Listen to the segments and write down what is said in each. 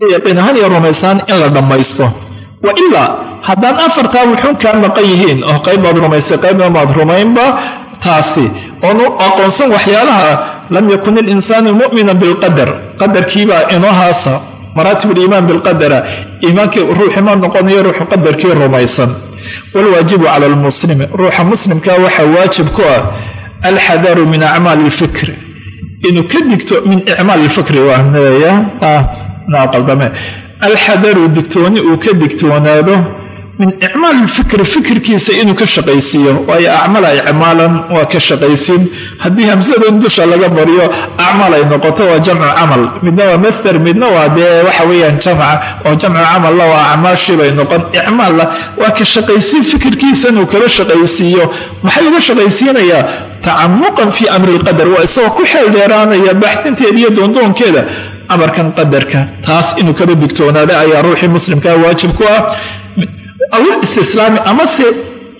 yaqiin ahaan iyo rumaysaan in la dhammaysto wa ilaa haddaan afartaa wuxuun kaa maqan yihiin oo qayb baad rumaysay qaybna maad rumaynba taasi. Oonu aqoonsan waxyaalaha lam yakun ilinsaanu mu'minan bilqadar qadarkiibaa inoohaasa maraatib aliimaan bilqadara iimaankii ruuxi ma noqonayo ruuxu qadarkii rumaysan. Waalwaajibu cala almuslimi ruuxa muslimka waxaa waajib ku ah alxadaru min acmaali ilfikri inuu ka digto min icmaal ilfikri waaqaldame alxadaru digtooni uu ka digtoonaado min icmaal ilfikri fikirkiisa inuu ka shaqaysiiyo. Waayo acmala icmaalan waa ka shaqaysiin haddii hamsadan dusha laga bariyo acmal ay noqoto waa jamcu camal. Midna waa master midna waa dee waxa weeyaan jamca oo jamcu camalla waa acmaashii bay noqon. Icmaalla waa ka shaqaysiin fikirkiisa inuu kala shaqaysiiyo. Maxay uga shaqaysiinayaa? Tacamuqan fii amri lqadar waa isagoo ku xeel dheeraanaya baxdinteeda iyo doondoonkeeda amarkan qadarka. Taas inuu kala digtoonaada ayaa ruuxii muslimkaa waajib ku ah. Awil istislaami amase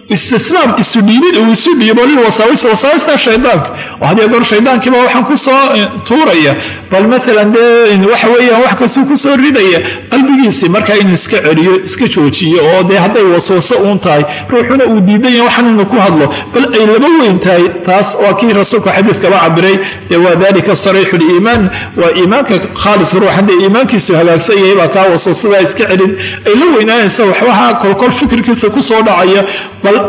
istislaam isu dhiibid uu isu dhiibo lilwasaawis wasaawista shaydaanka oo haddii goor shaydaankiiba waxaan ku soo tuuraya. Bal maalan dee waxa weeyaan wax kastuu ku soo ridaya qalbigiisii markaa inuu iska celiyo iska joojiyo oo dee hadday waswaso uun tahay ruuxuna uu diidan yahay waxaan ku hadlo. Bal ay laba weyn tahay taas waa kii rasuulku xadiidkaba cabiray dee waa dalika sariixu liimaan waa iimaanka khaalis ruux haddee iimaankiisu hagaagsan yahay baa kaa waswasadaa iska celin. Ay la weynaanaysa waxbaha kolkol fikirkiisa ku soo dhacaya bal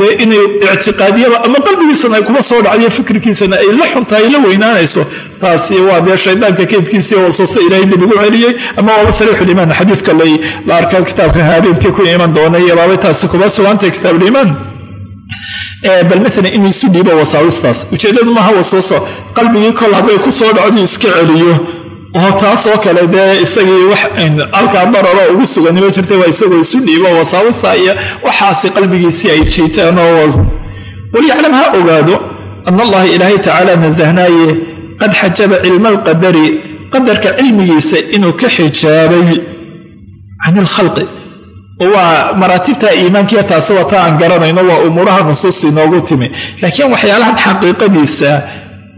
dee inay ictiqaadiyaba ama qalbigiisana ay kuma soo dhacyo fikirkiisana ay la xuntahay la weynaanayso taasi waa dee shaydaanka keydkiisii waswaso ilaahay dib ugu celiyey ama waaba sariixuliimaan xadiidka la arkaa kitaabka haariibkii ku iman doonay baabay taasi kuma sugantay kitaabuliimaan bal maalan inuu isu dhiibo wasaawistaas ujeeddadu maaha waswaso qalbigii kol hadday ku soo dhacdu iska celiyo taasoo kale dee isagii wax halkaa dararo ugu suganima jirtay waa isagoo isu dhiibo wasaawisa iyo waxaasi qalbigiisii ay jiitaan oo walyaclam ha ogaado ana allaha ilaahay tacaala nasahnaaye qad xajaba cilma alqadari qadarka cilmigiisa inuu ka xijaabay can ilkhalqi waa maraatibta iimaankiya taasi waa ta aan garanayno waa umuuraha nusuus inoogu timi. Laakiin waxyaalahan xaqiiqadiisa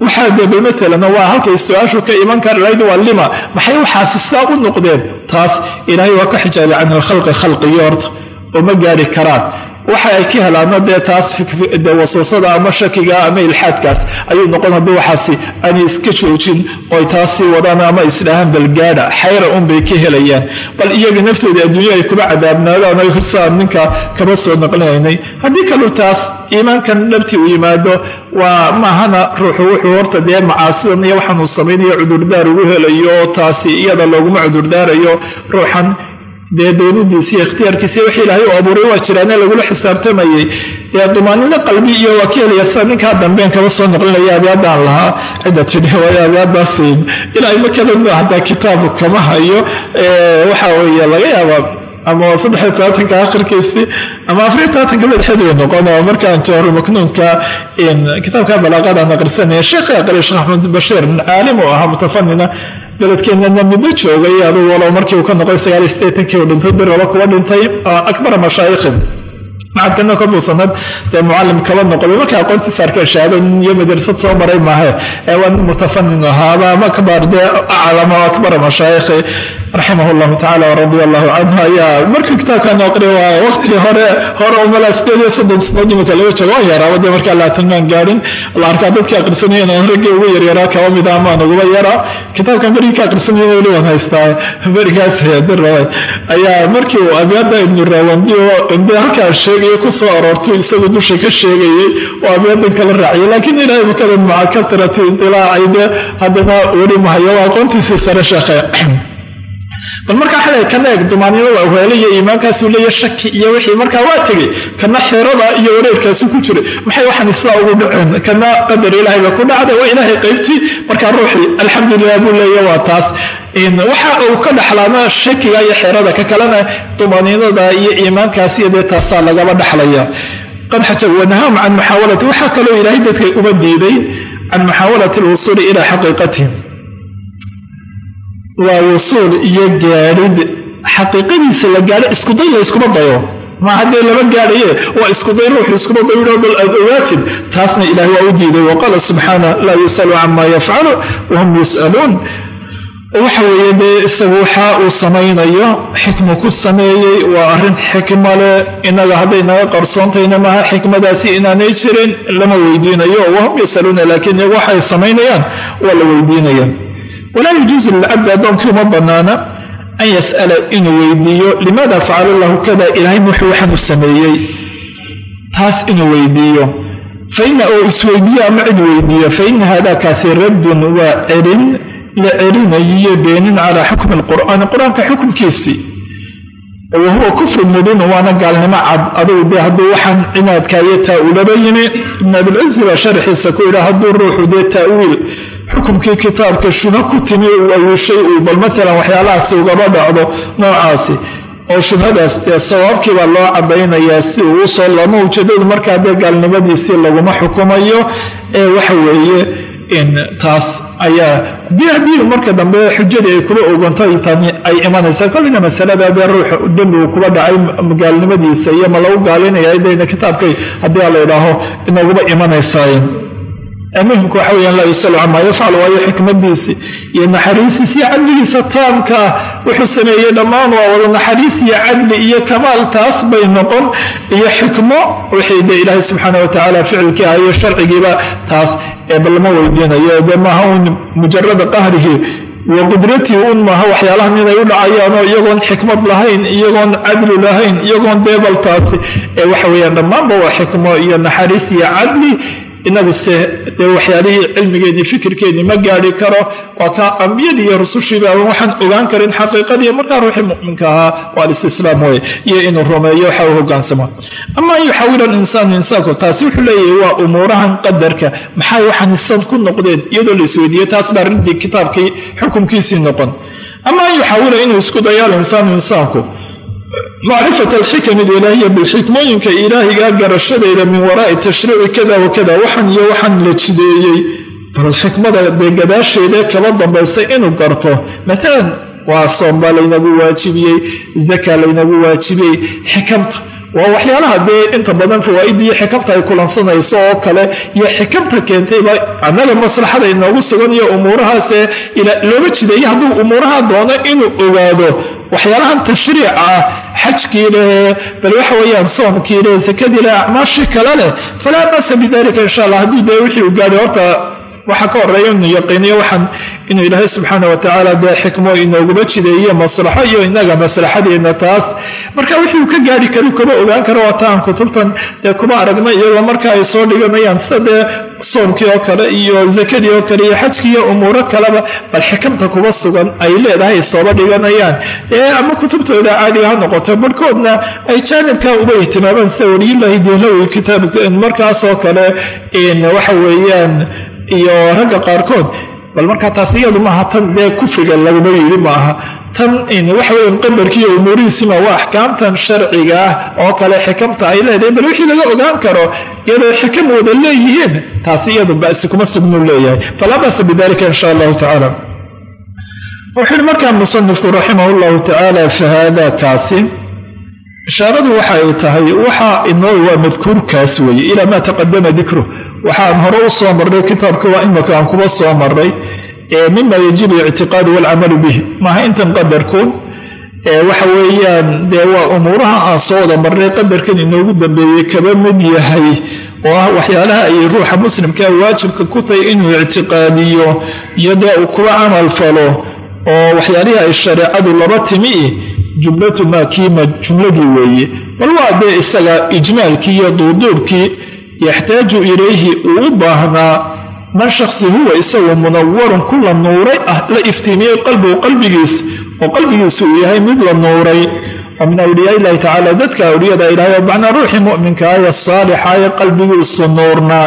waxaa debe maalan waa halkay su'aashu ka iman kar lahayd waa lima. Maxay waxaasi sidaa u noqdeen? Taas ilaahay waa ka xijaabay can ilkhalqi khalqigii horta oo gaari karaan waxa ay ka helaano dee taas de ama shakiga ama ilxaadkaas ayuu noqon haddii waxaasi aanay iska joojin oy taasii wadaan ama isdhahaan balgaadha xayra unbay ka helayaan. Bal iyaga naftooda adduunya ay kuba cadaabnaadaan ay saan ninka kaba soo naqlinaynay haddii kalu taas iimaankan dhabtii u yimaado waa maahana ruuxu wuxuu horta dee macaasidan iyo waxaanuu samaynayo cudurdaar ugu helayo taasi iyada looguma cudurdaarayo ruuxan dee doonidiisi iyo ikhtiyaarkiisi wixii ilaahay u abuuray waa jiraane lagula xisaabtamayey dee dumaanino qalbi iyo waa ka helaya sida ninkaa dambeen kaba soo noqlinaya abyaadaan lahaa. Cidda tidhi waayo abyaadaasiin ilaahay markadamba haddaa kitaabu kama hayo. Waxa weeye laga yaabaa ama saddexiyo tobaatanka akhirkiisii ama afariyo tobaatanka madaxeedu noqon. Oo markaan jawhar maknuunka kitaabka balaaqadaan aqrisanaya sheekha aqriya sheekh axmed bashiir caalim u ahaa mutafanina beledkeennana middo joogay aduu walow markii uu ka noqoy sagaal iyo siddeetankii uu dhintay bir laba kuwa dhintay akbara mashaayikhin macadkana ka buusanad dee mucalim kaba noqoday marka aqoontiisa arkeen shahaado iyo madrasad soo maray maahe ee waa nin mutafanin ahaaba ama kabaar dee aclama akbara mashaayikhi raximah llahu tacala waradia allahu canhu ayaa markii kitaabkan aqriya waa waqti hore hore umalaa sideed iyo soddon sanaod imika laga joogo waan yaraaba dee markaa laatan maan gaadhin la arkaa dadkii aqrisanayeen aan raggii ugu yaryaraa kaba mid ah maan uguba yaraa kitaabkan berigii ka aqrisanayeen weli waan haystaa berigaas ayaa markii uu ibnu rawandi oo indee halkaa sheegaya ku soo aroortay isagu dusha ka sheegayey oo abyadan kala raaciyay laakiin ilaahay makada maca katrati indilaacay dee haddana weli mahayo waa aqoontiisii sare sheekhe bal markaa xalay kana eeg dumaanimo waa weele iyo iimaankaasuu leeya shaki iyo wixii markaa waa tegey kana xeerada iyo wareerkaasu ku jiray. Maxay waxaan sidaa ugu dhaceen kana qadar ilaahay ba ku dhacday waa ilaahay qaybtii. Markaa ruuxii alxamdulilah buu leeya waa taas. Waxa uu ka dhaxlaana shakiga iyo xeerada ka kalena dumaaniinada iyo iimaankaas iyo dee taasaa lagaba dhaxlaya. Qad xajab wanahaam can muxaawalati waxaa kaloo ilaahay dadka uba diiday can muxaawalati alwusuuli ilaa xaqiiqatihim waa wusuul iyo gaadhid xaqiiqadiisa la gaadho iskuday la iskuma dayo. Ma haddee lama gaadhaye waa iskuday ruuxu iskuma dayo bal aad taasna ilaah waa u diiday. Waqaala subxaana laa yusalu cama yafcalu wahum yus'aluun. Waxa weeye dee isagu waxa uu samaynayo xikmu ku sameeyey waa arrin xikma leh. Innaga hadday naga qarsoontayna maaha xikmadaasi inaanay jirin lama weydiinayo. Wahum yasaluuna laakiin iyagu waxay samaynayaan waa la weydiinaya walaa yajuusu lilcabdi addoonkii uma bannaana an yas'ala inuu weydiiyo limaada facala lahu kada ilaahay wuxuu waxaan u sameeyey. Taas inuu weydiiyo. Faina oo isweydiiyo ama cid weydiiyo faina hada kaasi raddun waa celin la celinayiyo beenin calaa xukmi alqur'aani qur'aanka xukumkiisii wa huwa kufru mubinu waana gaalnimo cad. Adugu dee hadduu waxaan cinaadkaayo taa-uulaba yimi ibn abilcizi baa sharxiisa ku yidha hadduu ruuxu dee taawiil xukumkii kitaabka shubha ku timi uu awiishay uu bal matalan waxyaalahaasi ugaba dhacdo noocaasi. Oo shubhadaas dee sawaabkii baa loo cadaynayaa si uu u soo lama ujeedadu markaa dee gaalnimadiisii laguma xukumayo ee waxa weeye taas ayaa dii haddii marka dambe xujadii ay kuba ogantay tani ay imanaysaa kollina masalada dee ruux dembi uu kuba dhacay gaalnimadiisa iyo ma lagu gaalinaya dayna kitaabkay haddii a la idhaaho inaguba imanaysaa muhimku waxa weyaan laa yusalu camaa yafcal waayo xikmadiisi iyo naxariisiis iyo cadligiisa taamkaa wuxuu sameeyey dhammaan waa wada naxariis iyo cadli iyo kamaal taas bay noqon iyo xikmo wixii de ilaahay subxaana watacaala ficilkii ah iyo sharcigiiba taas eeba lama weydiinayo. De maaha un mujarada qahrihi wa qudratii un maaha waxyaalahan inay u dhacayaanoo iyagoon xikmad lahayn iyagoon cadli lahayn iyagoon deebaltaasi ee waxa weyaan dhammaanba waa xikmo iyo naxariis iyo cadli inagu se dee waxyaalihii cilmigeedii fikirkeedii ma gaadhi karo waa kaa ambiyadii iyo rusushiiba waxaan ogaan karin xaqiiqadii markaa ruuxii mu'minka ahaa waa alistislaam weye iyo inuu rumeeyo waxa u hogaansamo. Ama an yuxawila alinsaanu insaanku taasi wuxuu leeyahay waa umuurahan qadarka maxay waxaan insaan ku noqdeen iyadoo la isweydiiyey taas baa ridii kitaabkii xukumkiisii noqon. Ama an yuxawila inuu isku dayo alinsaanu insaanku macrifat alxikam alilaahiya bilxikmooyinka ilaahigaa garashadeeda min waraai tashriici kada wakada waxan iyo waxaan la jideeyey. Bal xikmada dee gadaasheedee kaba dambaysay inuu garto. Maalan waa soom baa laynagu waajibiyey zaka laynagu waajibiyey xikamta. Waa waxyaalaha dee inta badan fawaa'idiiyo xikamta ay kulansanayso oo kale iyo xikamta keentayba annaga maslaxada inoogu sugan iyo umuurahaasee looga jideeye hadduu umuuraha doono inuu ogaado. Waxyaalahan tashriica ah xajkii leh bal waxa weeyaan soomkii leh sakadii leh acmaashii kale leh falaa ba'sa bidalika insha allah haddii dee wixii uu gaadhay horta waxaa ka horreeya inuu yaqiiniyo waxaan inuu ilaahay subxaana watacaala dee xikmo inooguma jideeye maslaxo iyo inaga maslaxadeenna taas. Marka wixii uu ka gaari karo kama ogaan karo waa taan kutubtan dee kuma aragna iyagoo marka ay soo dhiganayaan sida dee soomkii oo kale iyo zakadii oo kale iyo xajkii iyo umuuro kaleba bal xikamta kuba sugan ay leedahay ay sooba dhiganayaan. Ee ama kutubtooda caadiga ha noqoto barhkoodna ay jaanibkaa uba ihtimaameen sida waliyullaahi dehlawi kitaab markaasoo kale waxa weeyaan iyo ragga qaarkood bal markaa taas iyadu maaha tan dee kufriga laguma yidhi maaha. Tan waxa weya qadarkiiyo umuurihiisima waa axkaamtan sharciga ah oo kale xikamta ay leedahay bal wixii laga ogaan karo iyadoo xikam wada leeyihiin taasi iyadu ba'si kuma sugnuu leeyahay. Falaa ba'sa bidalika insha allahu tacaala wuxuu yihi markaa musanifku raximah llahu tacaala fahaada kaasi ishaaradu waxa ay tahay waxa inoo waa madkuurkaas weeye ilaa maa taqadama dikru waxaan hore u soo marray kitaabka waa imaka aan kuba soo marray mima yajibu ictiqaadu walcamalu bih maaha intan qadarku waxa weeyaan dee waa umuuraha aan soo wada marray qadarkan inoogu dambeeyey kaba mid yahay oo ah waxyaalaha ay ruuxa muslimkaa waajibka ku tahay inuu ictiqaadiyo iyo dee uu kuba camal falo oo waxyaalihii ay shareecadu laba timi jumlatu maa kiima jumladii weeye. Bal waa dee isaga ijmaalkii iyo duuduubkii yaxtaaju ilayhi uu u baahnaa man shaksi huwa isagu munawarun ku la nuuray ah la iftiimiyey qalbigu qalbigiis oo qalbigiisu uu yahay mid la nuuray. Oo min awliyaa illahi tacaala dadka awliyada ilaahay oo macnaa ruuxii mu'minkaa ee saalixa ee qalbigiisu nuurnaa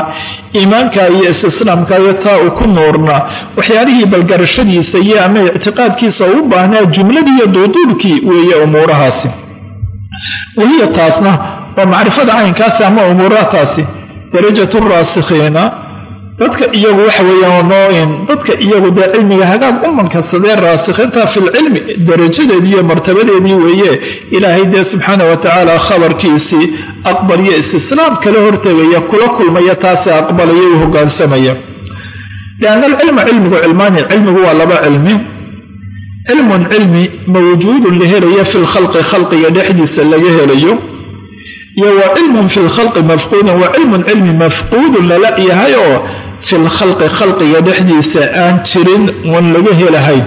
iimaanka iyo istislaamka iyo taa uu ku nuurnaa waxyaalihii balgarashadiisa iyo ama ictiqaadkiisa u baahnaa jumladii iyo duuduubkii weeye umuurahaasi. Wahiya taasna waa macrifada caynkaasi ama umuurataasi darajatu raasikhiina dadka iyagu waxa weeyaan nooin dadka iyagu dee cilmiga hagaag u mankasadee raasikhiinta filcilmi darajadeedii iyo martabadeedii weeye. Ilaahay dee subxaana wa tacaala khabarkiisii aqbaliyo istislaam kala hortegaya kula kulmaya taasi aqbalaya u hogaansamaya. Lianna alcilma cilmigu cilmaani cilmigu waa laba cilmi. Cilmun cilmi mawjuudun la helayo fi lkhalqi khalqiga dhexdiisa laga helayo iyo wa cilmun fi lkhalqi mafquudun wa cilmun cilmi mafquudun lala yahay oo fi lkhalqi khalqiga dhexdiisa aan jirin oon laga helahayn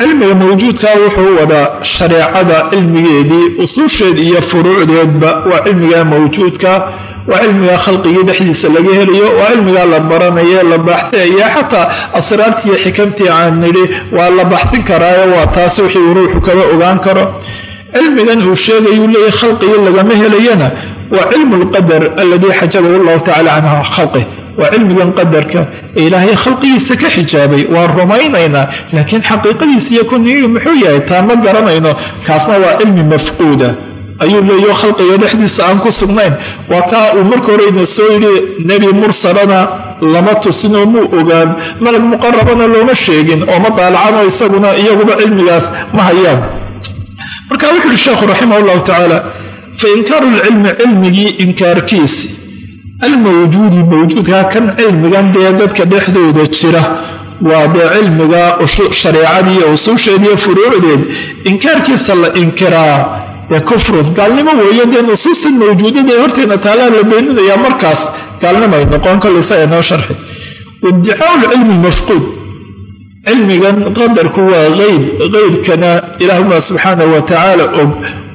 cilmiga mawjuudkaa wuxuu wadaa shareecada cilmigeedii usuusheed iyo furuucdeedba. Waa cilmiga mawjuudka waa cilmiga khalqigii dhexdiisa laga helayo waa cilmigaa la baranaye la baaxtaya xataa asraartii iyo xikamtii aan nidhi waa la baxtin karaayo waa taas wixii ruuxu kaba ogaan karo cilmigan uu sheegayuu leeyahy khalqigii lagama helayana waa cilmu lqadar aladii xajabahu llahu tacala can khalqih. Waa cilmigan qadarka ee ilaahay khalqigiisa ka xijaabay. Waan rumaynaynaa laakiin xaqiiqadiisa iyo kunigii muxuu yahay? Taa ma garanayno kaasna waa cilmi mafquuda. Ayuu leeyaho khalqiga dhexdiisa aan ku sugnayn. Waa kaa uu marka horeyna soo yidhi nebi mursalana lama tusinoo muu ogaan malag muqarabana looma sheegin oo ma daalacano isaguna iyaguba cilmigaas ma hayaan marka wuxu uhi sheekhu raximah llahu tacaala fa inkaaru lcilmi cilmigii inkaarkiisi almawjuudi mawjuudkaa kan cilmigan dee dadka dhexdooda jira waa dee cilmiga shareecadii iyo usuusheediiyo furuucdeed inkaarkiisa la inkiraa dee kufrun gaalnimo weeye dee nusuusan mawjuudada ee horteena taalaa la beeninayaa markaas gaalnimay noqon kol isaga noo sharxi. Waiddicaau mafquud cilmigan qadarku waa qeyb qeybkana ilaahuma subxaanah wa tacaala og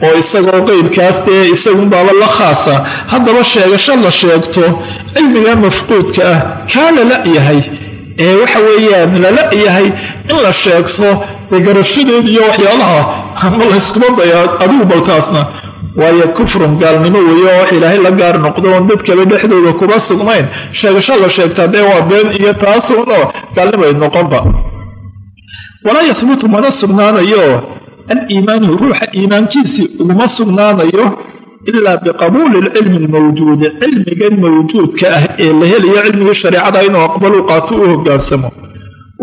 oo isagoo qeybkaas dee isagunbaaba la khaasa. Haddaba sheegasho la sheegto cilmiga mafquudka ah kaa lala yahay ee waxa weeyaan lala yahay in la sheegto dee garashadeed iyo waxyaalaha ama layskuma daya adigu balkaasna. Waayo kufrun gaalnimo weeye oo wax ilaahay la gaar noqdo oon dad kale dhexdooda kuma sugnayn. Sheegasho la sheegtaa dee waa been iyo taasuunoo gaalnimay noqonba walaa yahbutu mana sugnaanayo. Aliimaanu ruuxa iimaankiisii uguma sugnaanayo ilaa biqabuuli alcilmi almawjuudi cilmigan mawjuudka ah ee la helayo cilmigii shareecada inuu aqbalu qaato u hogaansamo.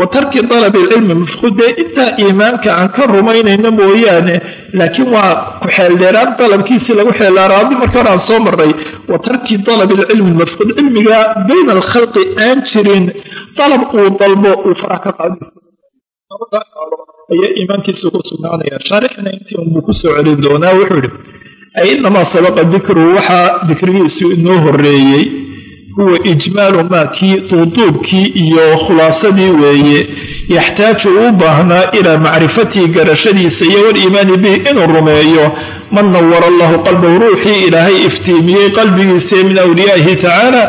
Wa tarki dalabi alcilmi mafquud dee intaa iimaanka aan ka rumaynayno mooyaane laakiin waa ku-xeeldheeraan dalabkiisii lagu xeeldheeraadi markaan aan soo marray. Wa tarki dalabi alcilmi mafquud cilmiga bayna alkhalqi aan jirin dalab uu dalbo uu farax ka qaadiso ayaa iimaankiisa ku sugnaanaya shaarixna intii unbuu ku soo celin doonaa wuxuu idhi ay inamaa sabaqa dikruhu waxaa dikrigiisu inoo horeeyey huwa ijmaalu maa kii duuduubkii iyo khulaasadii weeye. Yaxtaaju uu baahnaa ilaa macrifatii garashadiisa iyo waliimaani bihi inuu rumeeyo. Man nawara allahu qalbahu ruuxii ilaahay iftiimiyey qalbigiisii min awliyaa'ihi tacaala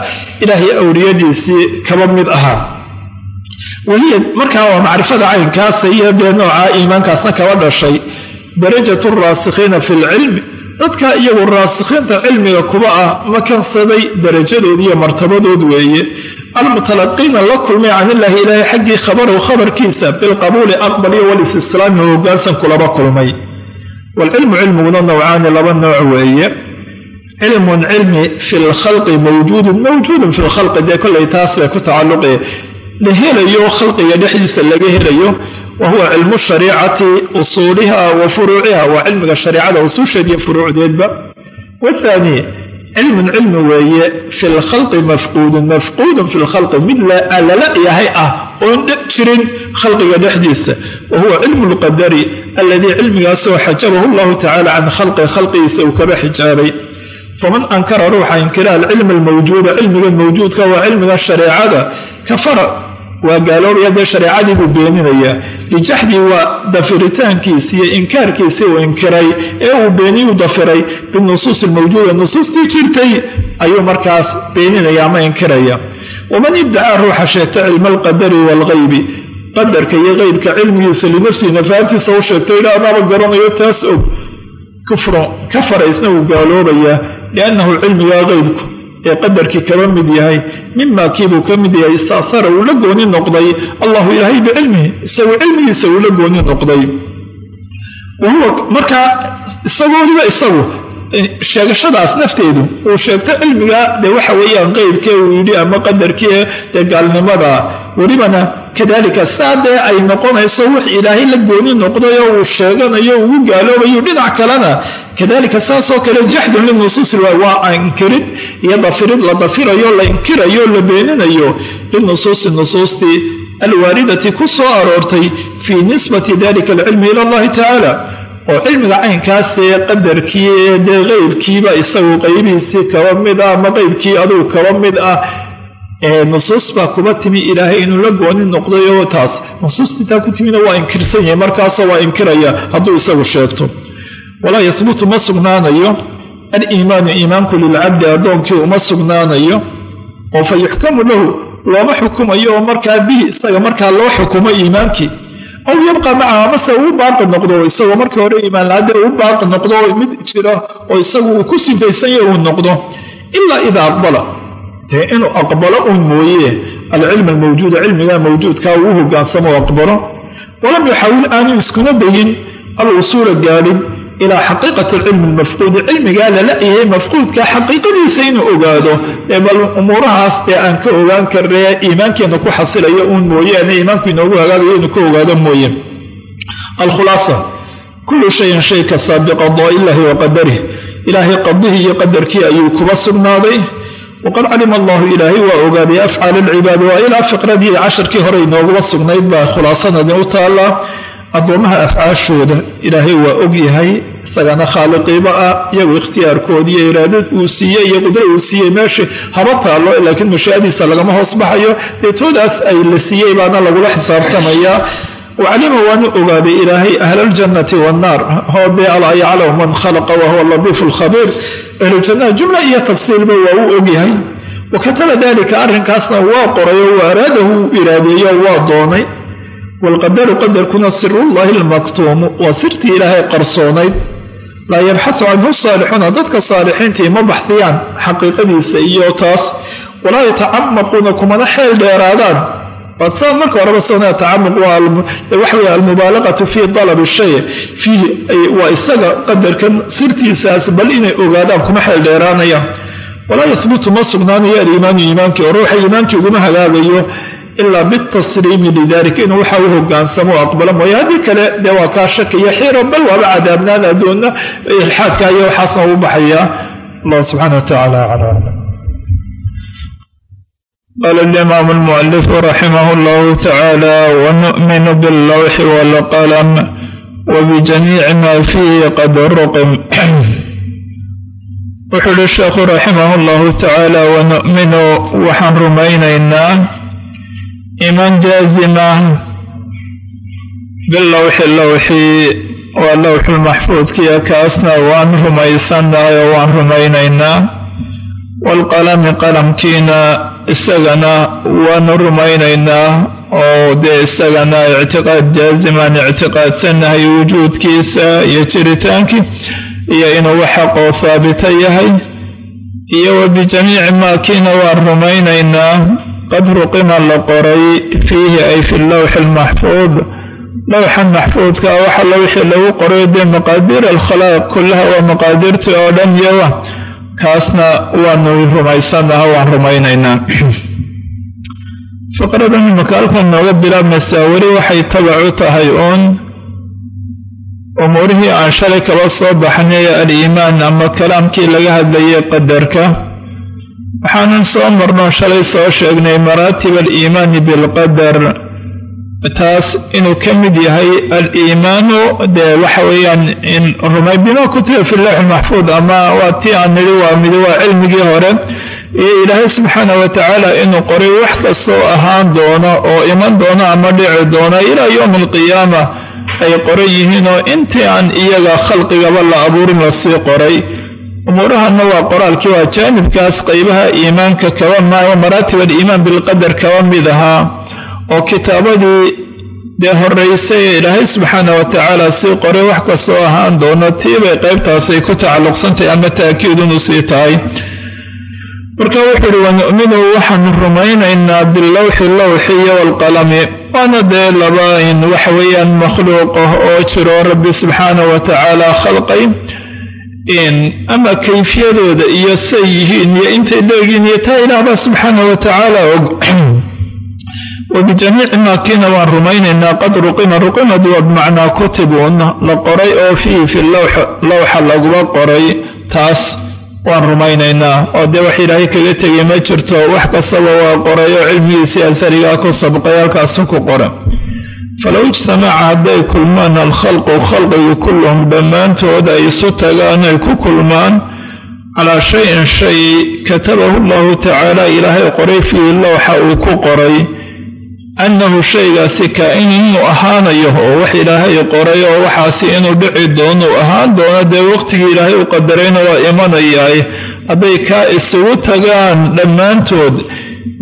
ilaahay awliyadiisii kaba mid ahaa wahiya markaa waa macrifada caynkaasa iyo dee noocaa iimaankaasna kaba dhashay. Darajatu raasikhiina fi lcilmi dadka iyagu raasikhiinta cilmiga kuba ah makansaday darajadood iyo martabadood weeye. Almutalaqiina la kulmay can illaahi ilaahay xaggii khabarahu khabarkiisa bilqabuuli aqbal iyo walistislaami hogaansan kulaba kulmay. Waalcilmu cilmiguna nowcaani laba nooc weeye. Cilmun cilmi fi lkhalqi mawjuudun mawjuudun fi lkhalqi dee kollay taas bay ku tacalluqi la helayo khalqiga dhexdiisa laga helayo wa huwa cilmu shariicati usuuliha wa furuuciha waa cilmiga shareicada usuusheed iyo furuucdeedba. Wathaani cilmun cilmi weeye fi lkhalqi mafquudun mafquudun fi lkhalqi mid lala yahay ah oon jirin khalqiga dhexdiisa. Wa huwa cilmu lqadari aladii cilmigaasoo xajabahu llahu tacala can khalqi khalqigiisa uu kaba xijaabay. Faman ankara ruuxa inkira alcilma almawjuuda cilmiga mawjuudka waa cilmiga shareecada kafara waa gaaloobaya dee shareecadii buu beeninayaa. Lijaxdii waa dafiritaankiisi iyo inkaarkiisii uu inkiray. Ee uu beeniyuu dafiray binusuusi almawjuuda nusuustii jirtay ayuu markaas beeninaya ama inkiraya. Waman ibdacaa ruuxa sheegta cilma alqadari waalghaybi qadarka iyo qeybka cilmigiisa linafsihi nafaantiisa u sheegto idha anaaba garanayo taas og. Kafara isna uu gaaloobayaa liannahu cilmigaa qeybku ee qadarkii kaba mid yahay mima kiibuu ka mid yahay istaahara uu la gooni noqday allahu ilaahay bicilmihi isagu cilmigiisa uu la gooni noqday. Wahuwa markaa isagoodiba isagu sheegashadaas nafteedu uu sheegto cilmiga dee waxa weeyaan qeybkee uu yidhi ama qadarkii dee gaalnimada welibana kadalika saa dee ay noqonayso wix ilaahay la gooni noqday oo uu sheeganayo ugu gaaloobayo dhinac kalena. Kadalika saasoo kale jaxdun linusuusi waa inkirid iyo dafirid la dafirayo la inkirayo la beeninayo. Linusuusi nusuustii alwaaridati ku soo aroortay fii nisbati dalika alcilmi ila allahi tacaala. Oo cilmiga caynkaasee qadarkii ee dee qeybkiiba isagu qaybihiisii kaba mid ah ama qeybkii adugu kaba mid ah nusuus baa kuba timi ilaahay inuu la gooni noqday oo taas nusuustii taa ku timina waa inkirsan yahay markaasoo waa inkiraya hadduu isagu sheegto. Walaa yahbutu ma sugnaanayo aliimaanu iimaanku lilcabdi addoonkii uma sugnaanayo oo fa yuxkamu lahu looma xukumayo oo markaa bihi isaga markaa loo xukumo iimaankii. Aw yabqa macaha amase uu baaqi noqdo isagoo markii hore iimaan lahadee uu baaqi noqdo mid jira oo isagu uu ku sifaysanya uu noqdo. Ilaa idaa aqbala dee inuu aqbalo uun mooye alcilm almawjuuda cilmiga mawjuudkaa uu hogaansamo aqbalo walam yuxaawil aanu iskuna dayin alwusuula gaadhin ilaa xaqiiqati alcilmi almafquudi cilmigaa lala yahay mafquudka xaqiiqadiisa inuu ogaado ee bal umuurahaas ee aan ka ogaan karnee iimaankeenna ku xasilayo uun mooyaane iimaanku inoogu hagaagayo inuu ka ogaado mooye. Alkhulaasa kullu shayin shay kastaa biqadaa illaahi wa qadarih ilaahay qadihii iyo qadarkii ayuu kuba sugnaaday waqad calima allahu ilaahay waa ogaaday afcaal alcibaadi waa ilaa fiqradii casharkii hore inooguba sugnayd baa khulaasanadin u taallaa addoommaha afcaashooda ilaahay waa og yahay isagana khaaliqiiba ah iyagu ikhtiyaarkoodii iyo iraadad uu siiyey iyo qudro uu siiyey meesha haba taallo laakiin mashaadiisa lagama hoos baxayo dee toodaas ay la siiyey baana lagula xisaabtamayaa wacalima waanu ogaaday ilaahay ahla aljannati wannaar hoodee alaa yaclamu man khalaqa wahuwa latiifu alkhabiir ahlujannaha jumla iyo tafsiilba waa uu ogyahay wa kataba dalika arrinkaasna waa qoray oo wa araadahu u iraadeeyo waa doonay waalqadaru qadarkuna sirullahi almaktuumu waa sirtii ilaahay qarsoonayd laa yabxahu canhu saalixuuna dadka saalixiintii ma baxdiyaan xaqiiqadiisa iyo taas walaa yatacamaquuna kumana xeel dheeraadaan waadsaa marka horeba soona tacamuq waxa weye almubaalaqatu fii dalabi shay. Fiihi waa isaga qadarkan sirtiisaas bal inay ogaadaan kuma xeel dheeraanayaan walaa yahbutu ma sugnaanayo aliimaanu iimaankii oo ruuxa iimaankii uguma hagaagayo ilaa bitasliimi lidalik inuu waxa u hogaansamo o aqbalo mooye. Haddii kale dee waa kaa shakiyo xiiro bal waaba cadaabnaan adduunna ilxaadka iyo waxaasna u baxayaa allah subxana wa tacala aclam قال الإمام المؤلف رحمه الله تعالى ونؤمن باللوح والقلم وبجميع ما فيه قد رقم وحل الشيخ رحمه الله تعالى ونؤمن وحن رمينينا إيمان جازمة باللوح اللوح واللوح المحفوظ كي كاسنا وان رميسنا وان رمينينا والقلم قلم كينا isagana waanu rumaynaynaa oo dee isagana ictiqaad jaazimaan ictiqaadsanahay wujuudkiisa iyo jiritaankii iyo inuu waxaqoo haabita yahay. Iyo wa bijamiici maakiina waan rumaynaynaa qad ruqima la qoray fiihi ay fi lowxi almaxfuud lowxa maxfuudka waxalla wixii lagu qoray dee maqaadiir alkhalaaq kullaha waa maqaadirtii oo dhan yawa kaasna waanu rumaysanaha waan rumaynaynaa. Faqradan imaka halkan nooga bilaabmaysaa weli waxay tabacu tahay uun umuurihii aan shalay kaba soo baxnay aliimaan ama kalaamkii laga hadlayay qadarka. Waxaanan soo marno shalay soo sheegnay maraatib aliimaani bilqadar taas inuu ka mid yahay aliimaanu dee waxa weeyaan in rumay bima kutiba fi lawxi maxfuud ama waa tii aan nidhi waa midi waa cilmigii hore iyo ilaahay subxaana wa tacaala inuu qoray wax kastoo ahaan doono oo iman doono ama dhici doono ilaa yowmi alqiyaama ay qoran yihiin oo intii aan iyaga khalqigaba la abuurin la sii qoray. Umuurahanna waa qoraalkii waa jaanibkaas qaybaha iimaanka kaba maayo maraatib aliimaan bilqadar kaba mid ahaa oo kitaabadii dee horraysay ee ilaahay subxaana wa tacaala sii qoray wax kastoo ahaan doono tiibay qaybtaasay ku tacalluqsantahay ama taakiidunu sii tahay. Marka wuxuu uhi wanu'minu waxaanu rumaynaynaa bilowxi lowxi iyo walqalami. Waana dee laba in waxa weeyaan makhluuq ah oo jiro rabbi subxaana wa tacaala khalqay. Ama kayfiyadooda iyo say yihiin iyo intay leegiin iyo taa ilaahba subxaana wa tacaala og wabijamiici maakiina waan rumaynaynaa qad ruqima ruqimad waa bimacnaa kutibun la qoray oo fiihi fi lowxa laguba qoray. Taas waan rumaynaynaa oo dee wax ilaahay kaga tegay ma jirto wax kastaba waa qoray oo cilmigiisii asarigaa ku sabqay halkaasu ku qora falow ijtamaca hadday kulmaan alkhalqu khalqigu kulluhum dhammaantood ay isu tagaan ay ku kulmaan. Calaa shayin shay katabahu allahu tacaala ilaahay qoray fiihi lowxa uu ku qoray annahu shaygaasi kaa'in inuu ahaanayo oo wax ilaahay qoray oo waxaasi inuu dhici doono ahaan doono dee waqtigii ilaahay u qadarayna waa imanayaay hadday kaa isugu tagaan dhammaantood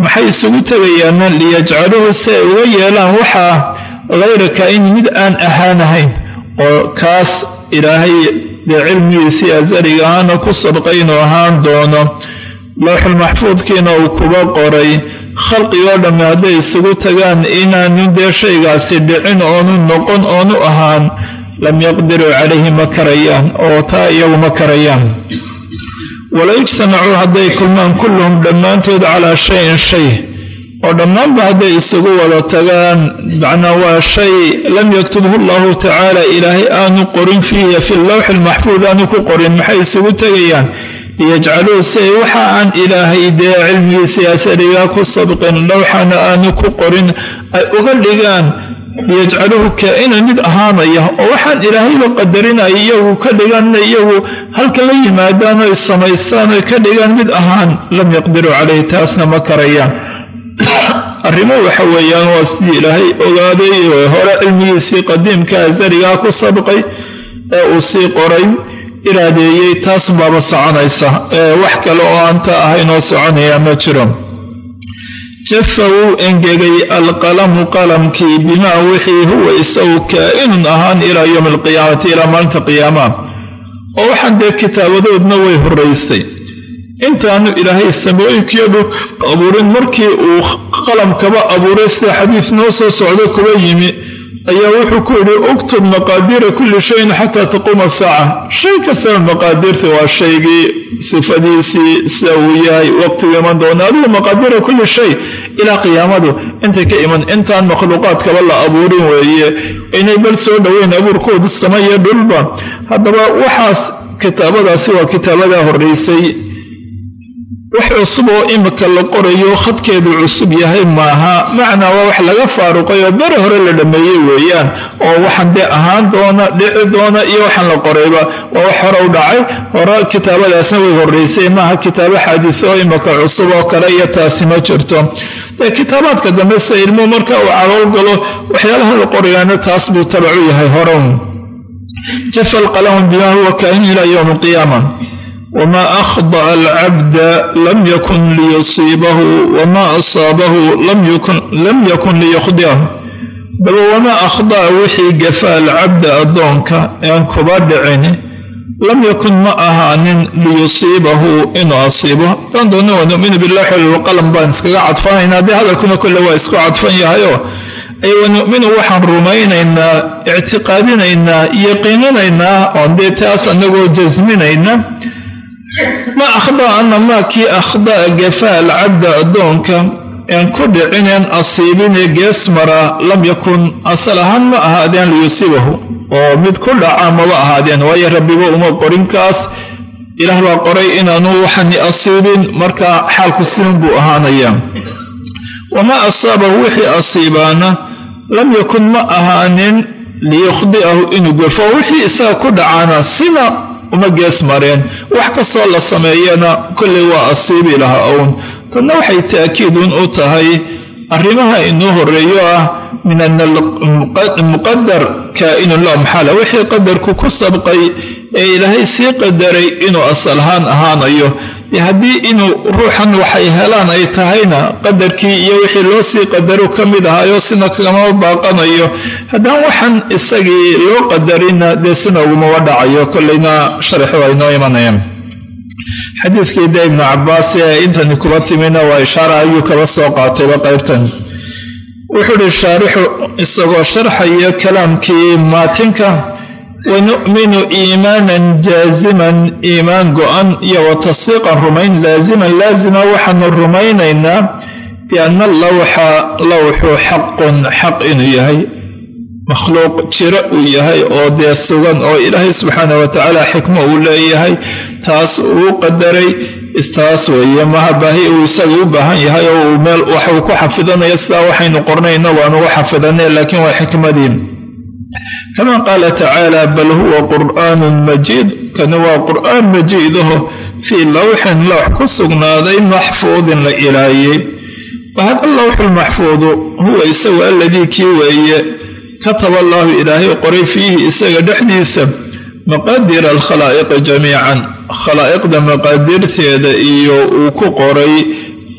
maxay isugu tegayaanna liyajcaluhu si ay uga yeelaan waxaa hayra kaa'in mid aan ahaanahayn oo kaas ilaahay dee cilmigiisii asariga ahaana ku sabqay inuu ahaan doono lowxulmaxfuudkiina uu kuba qoray khalqigoo dhamme hadday isugu tagaan inaanu dee shaygaasi dhicin oonu noqon oonu ahaan lam yaqdiruu calayhi ma karayaan oo taa iyagu ma karayaan. Wala ijtamacuu hadday kulmaan kulluhum dhammaantood calaa shayin shay oo dhammaanba hadday isugu wada tagaan macnaa waa shay lam yaktubhu allahu tacaala ilaahay aanu qorin fiihi fi lowxi lmaxfuud aanu ku qorin maxay isugu tegayaan liyajcaluu si ay waxa aan ilaahay dee cilmigiisii asarigaa ku sabqin lowxana aanu ku qorin ay uga dhigaan liyajcaluuhu kaa'inan mid ahaanaya oo waxaan ilaahayba qadarinaya iyagu ka dhiganna iyagu halka la yimaadaan oy samaystaan oy ka dhigaan mid ahaan lam yaqdiruu calayhi taasna ma karayaan. Arrimo waxa weeyaan waa sidii ilaahay ogaaday hore cilmigiisii qadiimka asarigaa ku sabqay ee uu sii qoray iraadeeyey taasunbaaba soconaysa. Ee wax kale oo aanta ahayn oo soconaya ma jiro. Jafa wuu engegay alqalamu qalamkii bimaa wixii huwa isagu kaa'inun ahaan ilaa yowmi alqiyaamati ilaa maalinta qiyaamaha oo waxaan dee kitaabadoodna way horraysay. Intaanu ilaahay samooyinkiidu abuurin markii uu qalamkaba abuuray sida xadiis noo soo socdo kuba yimi ayaa wuxuu ku yidhi uktub maqaadiira kulli shayin xataa taquuma saaca shay kastaba maqaadiirta waa shaygii sifadiisii sida uu yahay waqtigu iman doona adigu maqaadiira kulli shay ilaa qiyaamadu intay ka iman intaan makhluuqaadkaba la abuurin weeye. Inay bal soo dhoweyn abuurkoodu samaya dhulba. Haddaba waxaas kitaabadaasi waa kitaabadaa horraysay wax cusub oo imika la qorayo khadkeedu cusub yahay maaha. Macnaa waa wax laga faaruqay oo bere hore la dhammeeyey weeyaan. Oo waxaan dee ahaan doona dhici doona iyo waxaan la qorayba. Waa wax hore u dhacay. Hore kitaabadaasna way horraysay maaha kitaabo xaadiso oo imika cusub oo kale iyo taasi ma jirto. Dee kitaabaadka dambe sida ilmuhu marka uu calool galo waxyaalaha la qorayaana taas buu tabacu yahay hore jafa alqalamu bima huwa kaa'in ilaa yowmi alqiyaama wma akhda'a alcabda lam yakun liyusiibahu wma asaabahu lam yakun liyukhdiahu daba wamaa akhda'a wixii gafa alcabda addoonka ean kuba dhicin lam yakun ma ahaanin liyusiibahu inuu asiibo. Daan doona waa numinu billahi walqalam baan iskaga cadfanaynaa dee hadalkuna kolle waa isku cadfan yahayo ay wanuminu waxaan rumaynaynaa ictiqaadinaynaa yaqiininaynaa oon dee taas anagoo jasminayna ma akhdaa ana maa kii akhda'a gafaa alcabda addoonka een ku dhicineen asiibinee gees mara lam yakun asal ahaan ma ahaadeen liyusiibahu oo mid ku dhaca maba ahaadeen waayo rabbiba uma qorinkaas ilaah baa qoray inaanu waxani asiibin marka xaalku sidan buu ahaanayaa wamaa asaabahu wixii asiibaana lam yakun ma ahaanin liyukhdi'ahu inuu gafo wixii isaga ku dhacaana sina uma gees mareen. Wax kastoo la sameeyana kolley waa asiibi laha own tanna waxay ta'kiidun u tahay arrimaha inoo horreeyo ah min ana kaa'inun lahu maxaala wixii qadarku ku sabqay ee ilaahay sii qadaray inuu asalahaan ahaanayo. Dee haddii inuu ruuxan waxay helaan ay tahayna qadarkii iyo wixii loo sii qadaru ka mid ahaayo sina kagama baaqanayo. Haddaan waxaan isagii loo qadarina dee sina ugumaba dhacayo kollayna sharxu ay noo imanayaan. Xadiidkii de ibnu cabbaas ee intani kuba timina waa ishaara ayuu kaba soo qaatayba qaybtan. Wuxuu uhi shaarixu isagoo sharxaya kalaamkii maatinka wanu'minu iimaanan jaaziman iimaan go'an iyo wa tasdiiqan rumayn laaziman laazima waxaanu rumaynaynaa bianna lawxa lawxu xaqun xaq inuu yahay makhluuq jiro uu yahay oo dee sugan oo ilaahay subxaana wa tacaala xikmo uu leeyahay taas uu qadaray istaas weeye maha baahi uu isaga u baahan yahay oo uu meel waxuu ku xafidanayo sidaa waxaynu waan uga xafidanay laakiin waa xikmadii kama qaala tacaala bal huwa qur'aanun majiid kani waa qur'aan majiidaho fii lawxin lowx ku sugnaaday maxfuudin la ilaayey wahada lawxu lmaxfuudu huwa isagu aladii kii weeye kataba allaahu ilaahay qoray fiihi isaga dhexdiisa maqaadir alkhalaa'iqi jamiican khalaa'iqda maqaadirteeda iyo uu ku qoray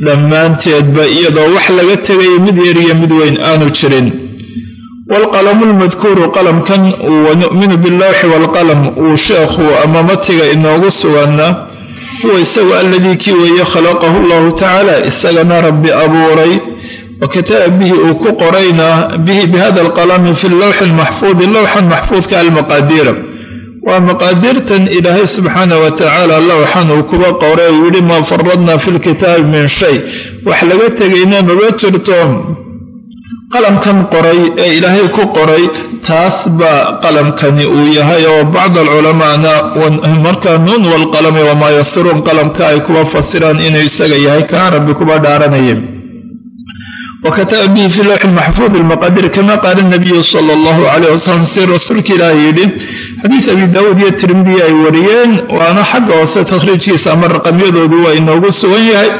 dhammaanteedba iyadoo wax laga tegay mid yar iyo mid weyn aanu jirin waalqalamu lmadkuuru qalamkan wa nu'minu billawxi waalqalam uu sheekhu ama matiga inoogu suganna huwa isagu aladii kii weeye khalaqahu allahu tacaala isagana rabbi abuuray wa kataba bihi uu ku qorayna bihi bihada alqalami fi lawxi lmaxfuudi lowxan maxfuudka almaqaadiira waa maqaadirtan ilaahay subxaana wa tacaala lowxan uu kuba qoray uu yidhi maa faradna fi lkitaabi min shay wax laga tegayna maba jirto qalamkan qoray ee ilaahay ku qoray taas baa qalamkani uu yahay oo bacd alculamaana markaa nuun waalqalami wamaa yasiruun qalamka ay kuba fasiraan inuu isaga yahay kaan rabbi kuba dhaaranaya wakataba bihi fi lowxi maxfuud almaqaadir kama qaala nabiyu sala allahu calayh wasalam si rasuulka ilaah yidhi xadiis abi daawuud iyo tirmidi ay wariyeen waana xagga hoose takhriijkiisa ama raqamyadoodu waa inoogu sugan yahay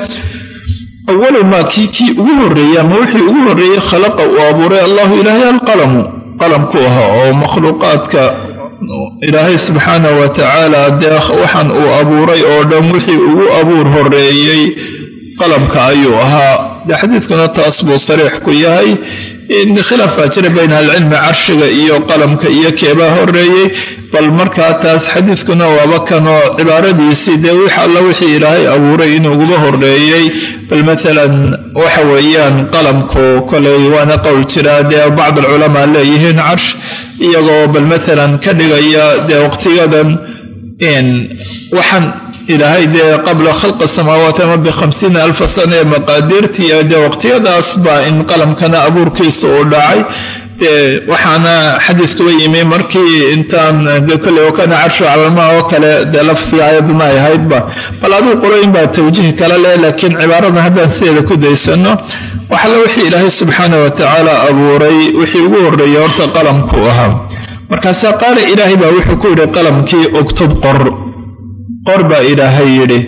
awalu maa kii kii ugu horreeyey ama wixii ugu horreeyey khalaqa uu abuuray allahu ilaahay alqalamu qalamku ahaa oo makhluuqaadka ilaahay subxaanah wa tacaala dee waxaan uu abuuray oo dhan wixii ugu abuur horreeyey qalamka ayuu ahaa. Dee xadiidkuna taas buu sariix ku yahay khilaaf baa jira bayna alcilmi carshiga iyo qalamka iyo keebaa horreeyey bal markaa taas xadiidkuna waaba kanoo cibaaradiisii dee wix alla wixii ilaahay abuuray inuuguba horreeyey. Bal maalan waxa weeyaan qalamku koley waana qowl jiraa dee bacd alculamaa leeyihiin carsh iyagoo bal maalan ka dhigaya dee waqtiyadan waxaan ilaahay dee qabla khalqi samaawaati ama bikhamsiina alfa sana ee maqaadiirtii dee waqtiyadaas baa in qalamkana abuurkiisa uu dhacay. Waxaana xadiiskuba yimi markii intaan kolley wakana carshu calalmaa oo kale dee laftii aayaduna ay ahaydba bal aduu qoloyin baa tawjiih kale leh laakiin cibaarada haddaan sideeda ku daysano waxalla wixii ilaahay subxaana wa tacaala abuuray wixii ugu horreeyey horta qalamku ahaa. Markaasaa qaala ilaahay baa wuxuu ku yidhi qalamkii uktub qor qor baa ilaahay yidhi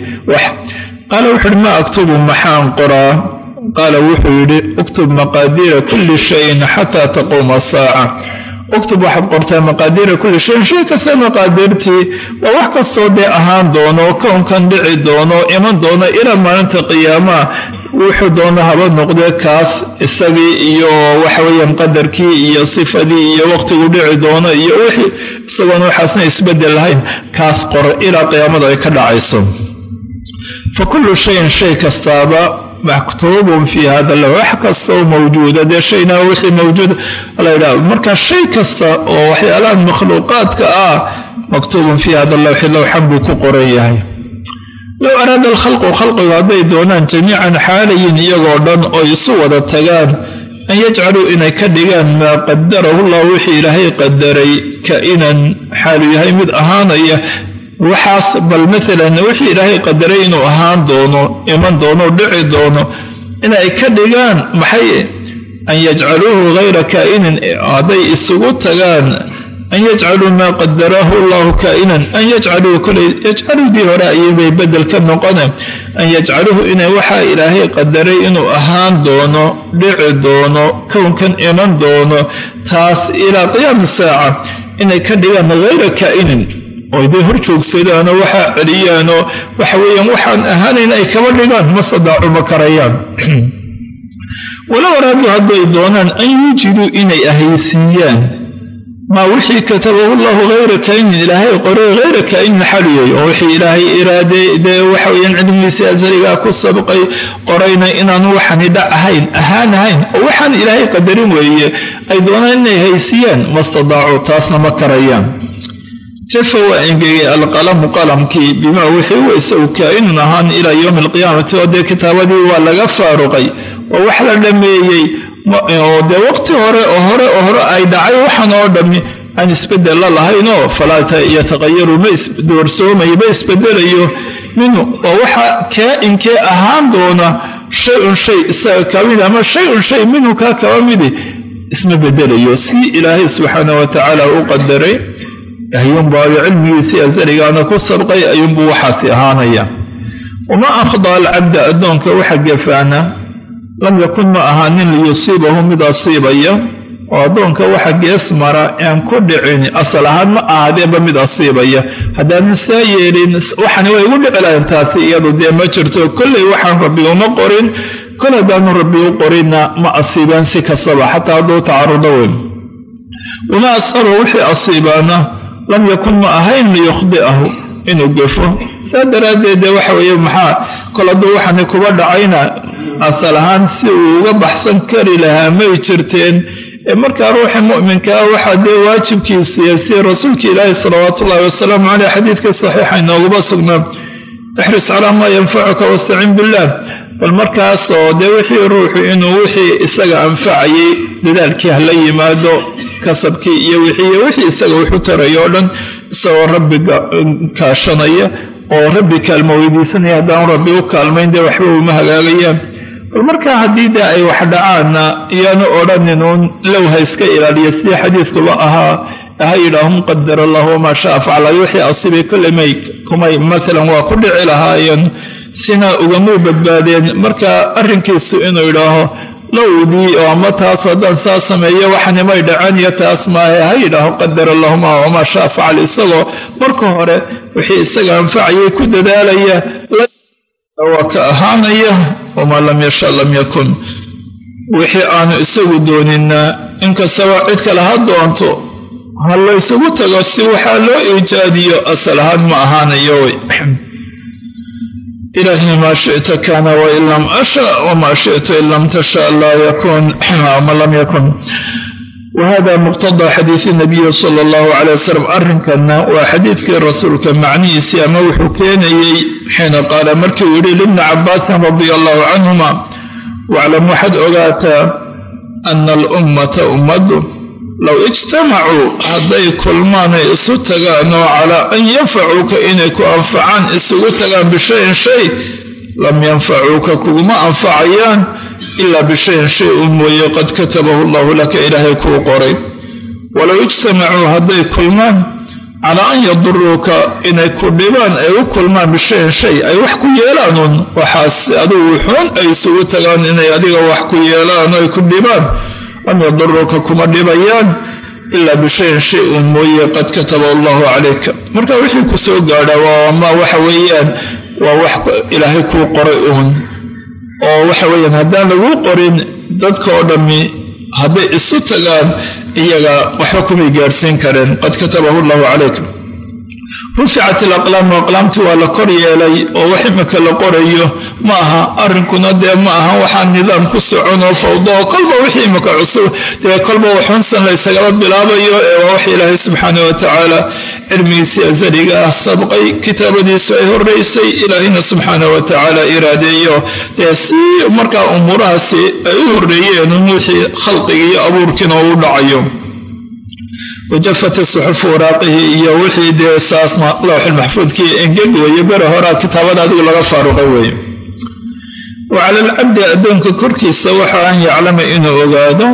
qaala wuxuu yidhi maa aktubu maxaan qoraa qaala wuxuu yidhi uktub maqaadiira kulli shayin xataa taquuma asaaca uktub waxaad qortaa maqaadiira kulli shayin shay kasta maqaadiirtii waa wax kastoo dee ahaan doono kownkan dhici doono iman doono ilaa maalinta qiyaamaha wuxuu doono haba noqdee kaas isagii iyo waxaweeyaan qadarkii iyo sifadii iyo waqtigu dhici doono iyo wixii isagoon waxaasna isbeddel lahayn kaas qor ilaa qiyaamada ay ka dhacayso. Fa kullu shayin shay kastaaba maktuubun fii hada la wax kastoo mawjuuda dee shayna wixii mawjuuda layidhaha marka shay kasta oo waxyaalaha makhluuqaadka ah maktuubun fii hada lawxi lowxan buu ku qoran yahay low araada alkhalqu khalqigu hadday doonaan jamiican xaalayin iyagoo dhan oo isu wada tagaan an yajcaluu inay ka dhigaan maa qadarahu llah wixii ilaahay qadaray ka'inan xaalu yahay mid ahaanaya. Waxaas bal maalan wixii ilaahay qadaray inuu ahaan doono iman doono dhici doono inay ka dhigaan maxay? An yajcaluuhu hayra kaa'inin hadday isugu tagaan an yajcaluu maa qadaraahu allahu kaa'inan an yajcaluu koley yajcaluudii hore ayay bedel ka noqone an yajcaluuhu inay waxaa ilaahay qadaray inuu ahaan doono dhici doono kownkan iman doono taas ilaa qiyaami saaca inay ka dhigaan hayra kaa'inin oo day hor joogsadaanoo waxaa celiyaanoo waxa weeyaan waxaan ahaanayn ay kaba dhigaan ma sadaacu ma karayaan walow araaduu hadday doonaan an yuujiduu inay ahaysiiyaan maa wixii katabahu llahu hayra kaa'inin ilaahay qoray hayra kaa'inin xaliyay oo wixii ilaahay iraaday dee waxa weyaan cilmigiisii asaligaa ku sabqay qorayna inaanu waxani dhac ahayn ahaan ahayn oo waxaan ilaahay qadarin weeye ay doonaan inay haysiyaan ma stadaacuu taasna ma karayaan. Jafa waa engegay alqalamu qalamkii bimaa wixii u isagu kaa'inun ahaan ilaa yowmi alqiyaamati oo dee kitaabadii waa laga faaruqay oo wax la dhammeeyey oo dee waqti hore oo hore oo hore ay dhacay waxaan oo dhammi aan isbeddel la lahaynoo falaa yataqayaru ma doorsoomayo ma isbedelayo minhu waa waxa kaa-inkee ahaan doona shay-un shay isaga kaba midi ama shay-un shay minhu kaa kaba midi isma bedelayo si ilaahay subxaana wa tacaala u qadaray ayuunbaayo cilmigiisii asaligaana ku sabqay ayuunbuu waxaasi ahaanaya. Wamaa akhdaa alcabda addoonka waxa gafaana lam yakun ma ahaanin liyusiibahu mid asiibaya. Oo addoonka waxa gees mara aan ku dhicin asal ahaan ma ahaadeenba mid asiibaya. Haddaanan saa yeelin waxani way igu dhici lahayn taasi iyadu dee ma jirto. Kollay waxaan rabbi uma qorin. Kol haddaanu rabbi u qorinna ma asiibaan si kastaba xataa hadduu tacarudo weyn. Wamaa asaru wixii asiibaana. Lam yakun ma ahayn liyukhdi'ahu inuu gefo saa daraaddeed dee waxa weeye maxaa kol hadduu waxani kuba dhacayna. Asal ahaan si uu uga baxsan kari lahaa may jirteen. Ee markaa ruuxa mu'minkaa waxaa dee waajibkiisiiya si rasuulka ilaahi salawaatu ullahi wasalaamu caleyh xadiidkii saxiixa inooguma sugnaa ixris calaa maa yanfacuka wastacin billaah bal markaasoo dee wixii ruuxu inuu wixii isaga anfacayay dadaalkii hala yimaado kasabkii iyo wixii wixii isaga wuxu taraya oo dhan isagoo rabbiga kaashanaya oo rabbi kaalmo weydiisanaya haddaan rabbi u kaalmayn dee waxba uma hagaagayaan. Bal markaa haddii dee ay wax dhacaanna iyaanu odhaninuun low ha iska ilaaliya sidii xadiiskuba ahaa ha yidhaahum qadar allah wamaa shaa facala wixii asibay kolley may kumay maalan waa ku dhici lahaayeen sina ugamuu badbaadeen. Marka arrinkiisu inuu yidhaaho lowdii oo ama taas haddaan saa sameeyo waxanimay dhaceen iyo taas maahe ha yidhaaho qadar allahuma wamaa shaa facal isagoo marka hore wixii isaga anfacayay ku dadaalaya waa ka ahaanaya wamaa lam yasha lam yakun. Wixii aanu isagu doonina inkastaba cid kale ha doonto ha laysugu tago si waxaa loo iijaadiyo asal ahaan ma ahaanayo wey ilaahi maa shita kaana wain lam asha wamaa shita in lam tasha laa yakun ama lam yakun wahada muqtadaa xadiisi nabiyi sala allahu calay wasalam arrinkanna waa xadiidkii rasuulka macnihiisii ama wuxuu keenayey xiina qaala markii uu yidhi libni cabbaasin radia allahu canhuma waclam waxaad ogaataa ana alummata ummaddu low ijtamacuu hadday kulmaan ay isu tagaan oo calaa an yanfacuuka inay ku anfacaan isugu tagaan bishayin shay lam yanfacuuka kuguma anfacayaan ilaa bishayin shay un mooye qad katabahu allahu laka ilaahay kuu qoray walow ijtamacuu hadday kulmaan calaa an yaduruuka inay ku dhibaan ay u kulmaan bishayin shay ay wax ku yeelaanuun waxaas adigu xun ay isugu tagaan inay adiga wax ku yeelaan ay ku dhibaan lam yaduruuka kuma dhibayaan ilaa bishayin shay un mooye qad kataba allahu calayka marka wixii ku soo gaadha waa ma waxa weeyaan waa wax ilaahay kuu qoray uun oo waxa weeyaan haddaan laguu qorin dadka oo dhammi hadday isu tagaan iyaga waxba kumay gaadhsiin kareen. Qad katabahu allahu calayka ruficat alaqlaamu aqlaamtii waa la kor yeelay oo wax imika la qorayo. Ma aha arrinkuna dee ma aha waxaa nidaam ku soconoo fawdo oo kolba wixii imika cusub. Dee kolba waxunsan laysagaba bilaabayo ee waa wax ilaahay subxaana wa tacaala cilmigiisii asaliga ah sabqay kitaabadiisu ay horeysay ilaahayna subxaana wa tacaala iraadeeyo. Dee si markaa umuurahaasi ay u horreeyeen wixii khalqiga iyo abuurkiina uu dhacayo wajafat suxufu waraaqihii iyo wixii dee saasna lowxilmaxfuudkii engeg weeye bere horaa kitaabada adigu laga faaruqa weeye wa cala alcabdi addoonka korkiisa waxa an yaclama inuu ogaado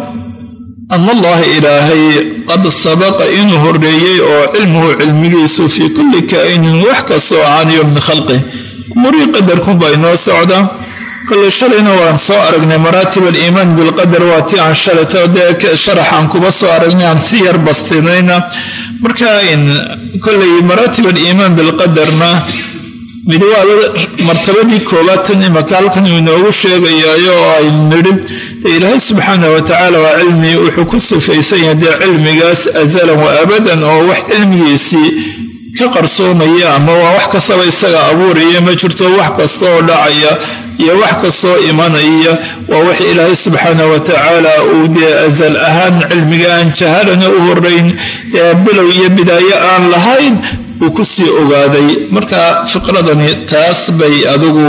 ana allaha ilaahay qad sabaqa inuu horreeyey oo cilmuhu cilmigiisu fii kulli kaa'inin wax kastoo ahaanayo min khalqih umurii qadarkunbaa inoo socda kolley shalayna waan soo aragnay maraatib aliimaan bilqadar waa ti aan shalayto dee sharaxaan kuba soo aragnay aan si yar bastinayna marka kolley maraatib aliimaan bilqadarna mid waa martabadii koobaad tan imaka halkan uu inoogu sheegayaayo oo aynu nidhi dee ilaahay subxaana wa tacaala waa cilmi wuxuu ku sifaysan yahay dee cilmigaas azalan wa abadan oo wax cilmigiisii ka qarsoomaya ama waa wax kastaba isaga abuuraya ma jirto wax kastaoo dhacaya iyo wax kastoo imanaya. Waa wax ilaahay subxaana wa tacaala uu dee asal ahaan cilmiga aan jahalana u horeyn dee bilow iyo bidaayo aan lahayn uu sii ogaaday. Marka fiqradani taas bay adigu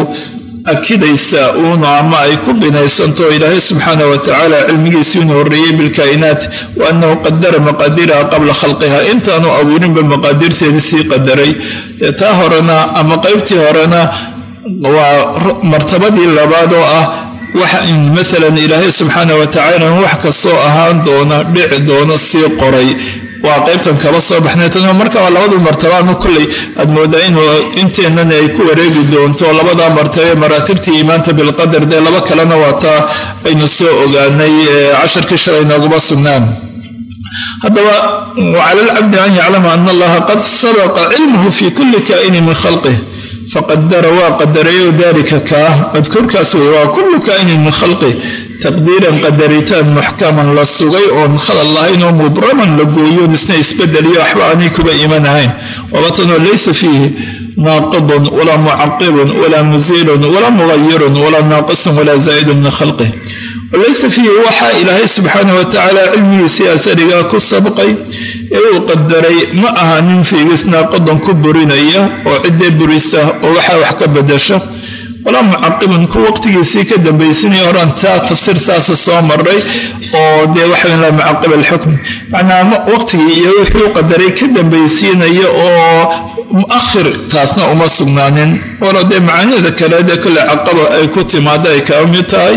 akidaysaa uunu ama ay ku binaysanto ilaahay subxaana wa tacaala cilmigiisii inuu horreeyey bilkaa'inaat wa annahu qadara maqaadiraha qabla khalqiha. Intaanu abuurinba maqaadirteedii sii qadaray. Taa horena ama qaybtii horena waa martabadii labaad oo ah waxa in maalan ilaahay subxaana wa tacaala wax kastoo ahaan doona dhici doono sii qoray waa qaybtan kaba soo baxnay marka waa labada martabaanu kolley aad moodaa inuu inteennana ay ku wareegi doonto labadaa martabe maraatibtii iimaanta bilqadar dee laba kalena waa taa aynu soo ogaanay casharkii shalay nooguma sugnaan. Haddaba wacala alcabdi an yaclama ana allaha qad sabaqa cilmuhu fi kulli kaa'inin min khalqih faqadara waa qadarayo dalika kaah madkuurkaas wey waa kullu kaa'inin min khalqih taqdiiran qadaritaan muxkaman la sugay oon khadal lahayn oo mubraman la gooyoon isna isbedeliyo waxba aanay kuba iman ahayn. Wabatanoo laysa fiihi naaqidun walaa mucaqibun walaa musiilun walaa mugayirun walaa naaqisun walaa zaa'idun min khalqih. Walaysa fiihi waxaa ilaahay subxaana wa tacaala cilmigiisii asarigaa ku sabqay ee uu qadaray ma aha nin fiigis naaqidun ku burinaya oo ciddee burisa oo waxaa wax ka bedasha walaa mucaqibun ku waqtigiisii ka dambaysinaya horaan taa tafsiir saasa soo maray oo dee waxayn laa mucaqib alxukm. Macnaa waqtigii iyo wuxuu qadaray ka dambaysiinaya oo mu'ahir taasna uma sugnaanin. Walo dee macaanida kale dee kolle caqaba ay ku timaado ay kaa mid tahay.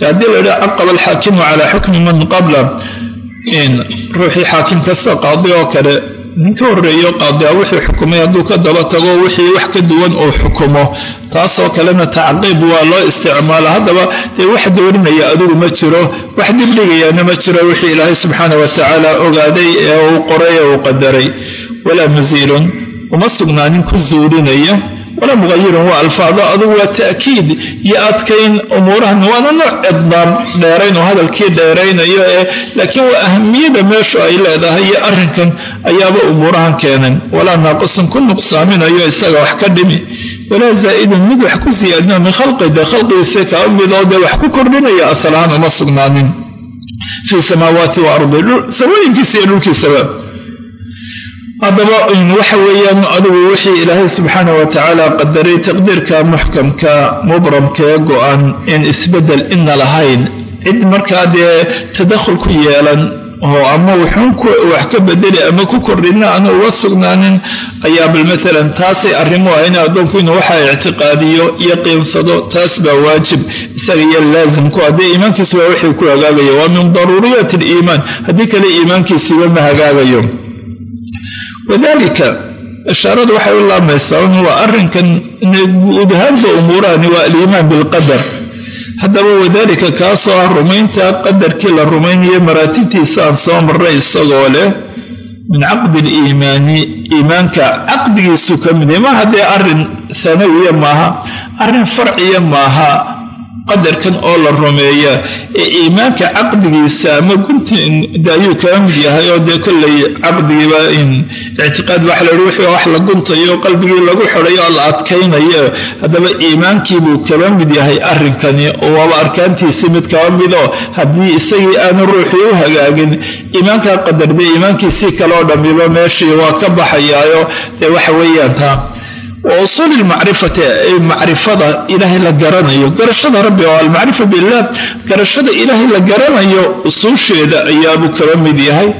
Haddii la yidhaha caqaba alxaakimu calaa xukmi man qabla ruuxii xaakim kasta qaadi oo kale ninka horreeyo qaadia wixii xukumay hadduu ka daba tago wixii wax ka duwan uu xukumo. Taasoo kalena tacqiib waa loo isticmaala. Haddaba dee wax doorinaya adigu ma jiro wax dibdhigayaana ma jiro wixii ilaahay subxaana wa tacaala ogaaday ee uu qoray ee uu qadaray. Walaa musiilun uma sugnaanin ku zuulinaya. Walaa muqayirun waa alfaado adugu waa ta'kiid iyo adkayn umuurahan. Waana nooc cidbaab dheerayn oo hadalkii dheeraynayo ee laakiin waa ahamiyada meeshu ay leedahay iyo arrinkan ayaaba umuurahan keenan. Walaa naaqisun ku nuqsaaminayo isaga wax ka dhimi. Walaa zaa'idun mid wax ku siyaadina min khalqi dee khalqigiisa kaa midoo dee wax ku kordhinaya asalahaan uma sugnaanin. Fii samaawaati wa ardi iyo dhulkiisaba. Haddaba waxa weeyaan adigu wixii ilaahay subxaana wa tacaala qadaray taqdiirka muxkamka mubramkee go-an in isbeddel ina lahayn. Cid markaa dee tadakhul ku yeelan oo ama wax ka bedeli ama ku kordhina aanu uga sugnaanin ayaa bal maalan taasay arrimu ah in addoonku inuu waxaa ictiqaadiyo iyo qiinsado taas baa waajib. Isaga iyo laasimku haddii iimaankiisu waa wixii ku hagaagaya waa min daruuriyaati aliimaan haddii kale iimaankiisiiba ma hagaagayo. Wadalika ishaaradu waxay u laamaysaa un waa arrinkan guud ahaanba umuurahani waa aliimaan bilqadar haddaba wadaalika kaasoo ah rumaynta qadarkii la rumaynayo maraatibtiisa aan soo marray isagoo leh min caqdi aliimaani iimaanka caqdigiisu ka mid yahy maaha dee arrin sanawiya maaha arrin farciya maaha qadarkan oo la rumeeya ee iimaanka caqdigiisa ama gunta ayuu kaga mid yahay oo dee kollay caqdigiiba ictiqaad waxa la yihi wixii wax la guntayo qalbigii lagu xidhayo oo la adkaynayo haddaba iimaankiibuu kaba mid yahay arrinkani oo waaba arkaantiisii mid kaba midoo haddii isagii aanu ruuxii u hagaagin iimaankaa qadar dee iimaankiisii kaleoo dhammiba meeshii waa ka baxayaayo dee waxa weeyaan taa wa usuuli lmacrifati ay macrifada ilaahay la garanayo. Garashada rabbi oo almacrifa billaah garashada ilaahay la garanayo usuusheeda ayaabuu kaba mid yahay.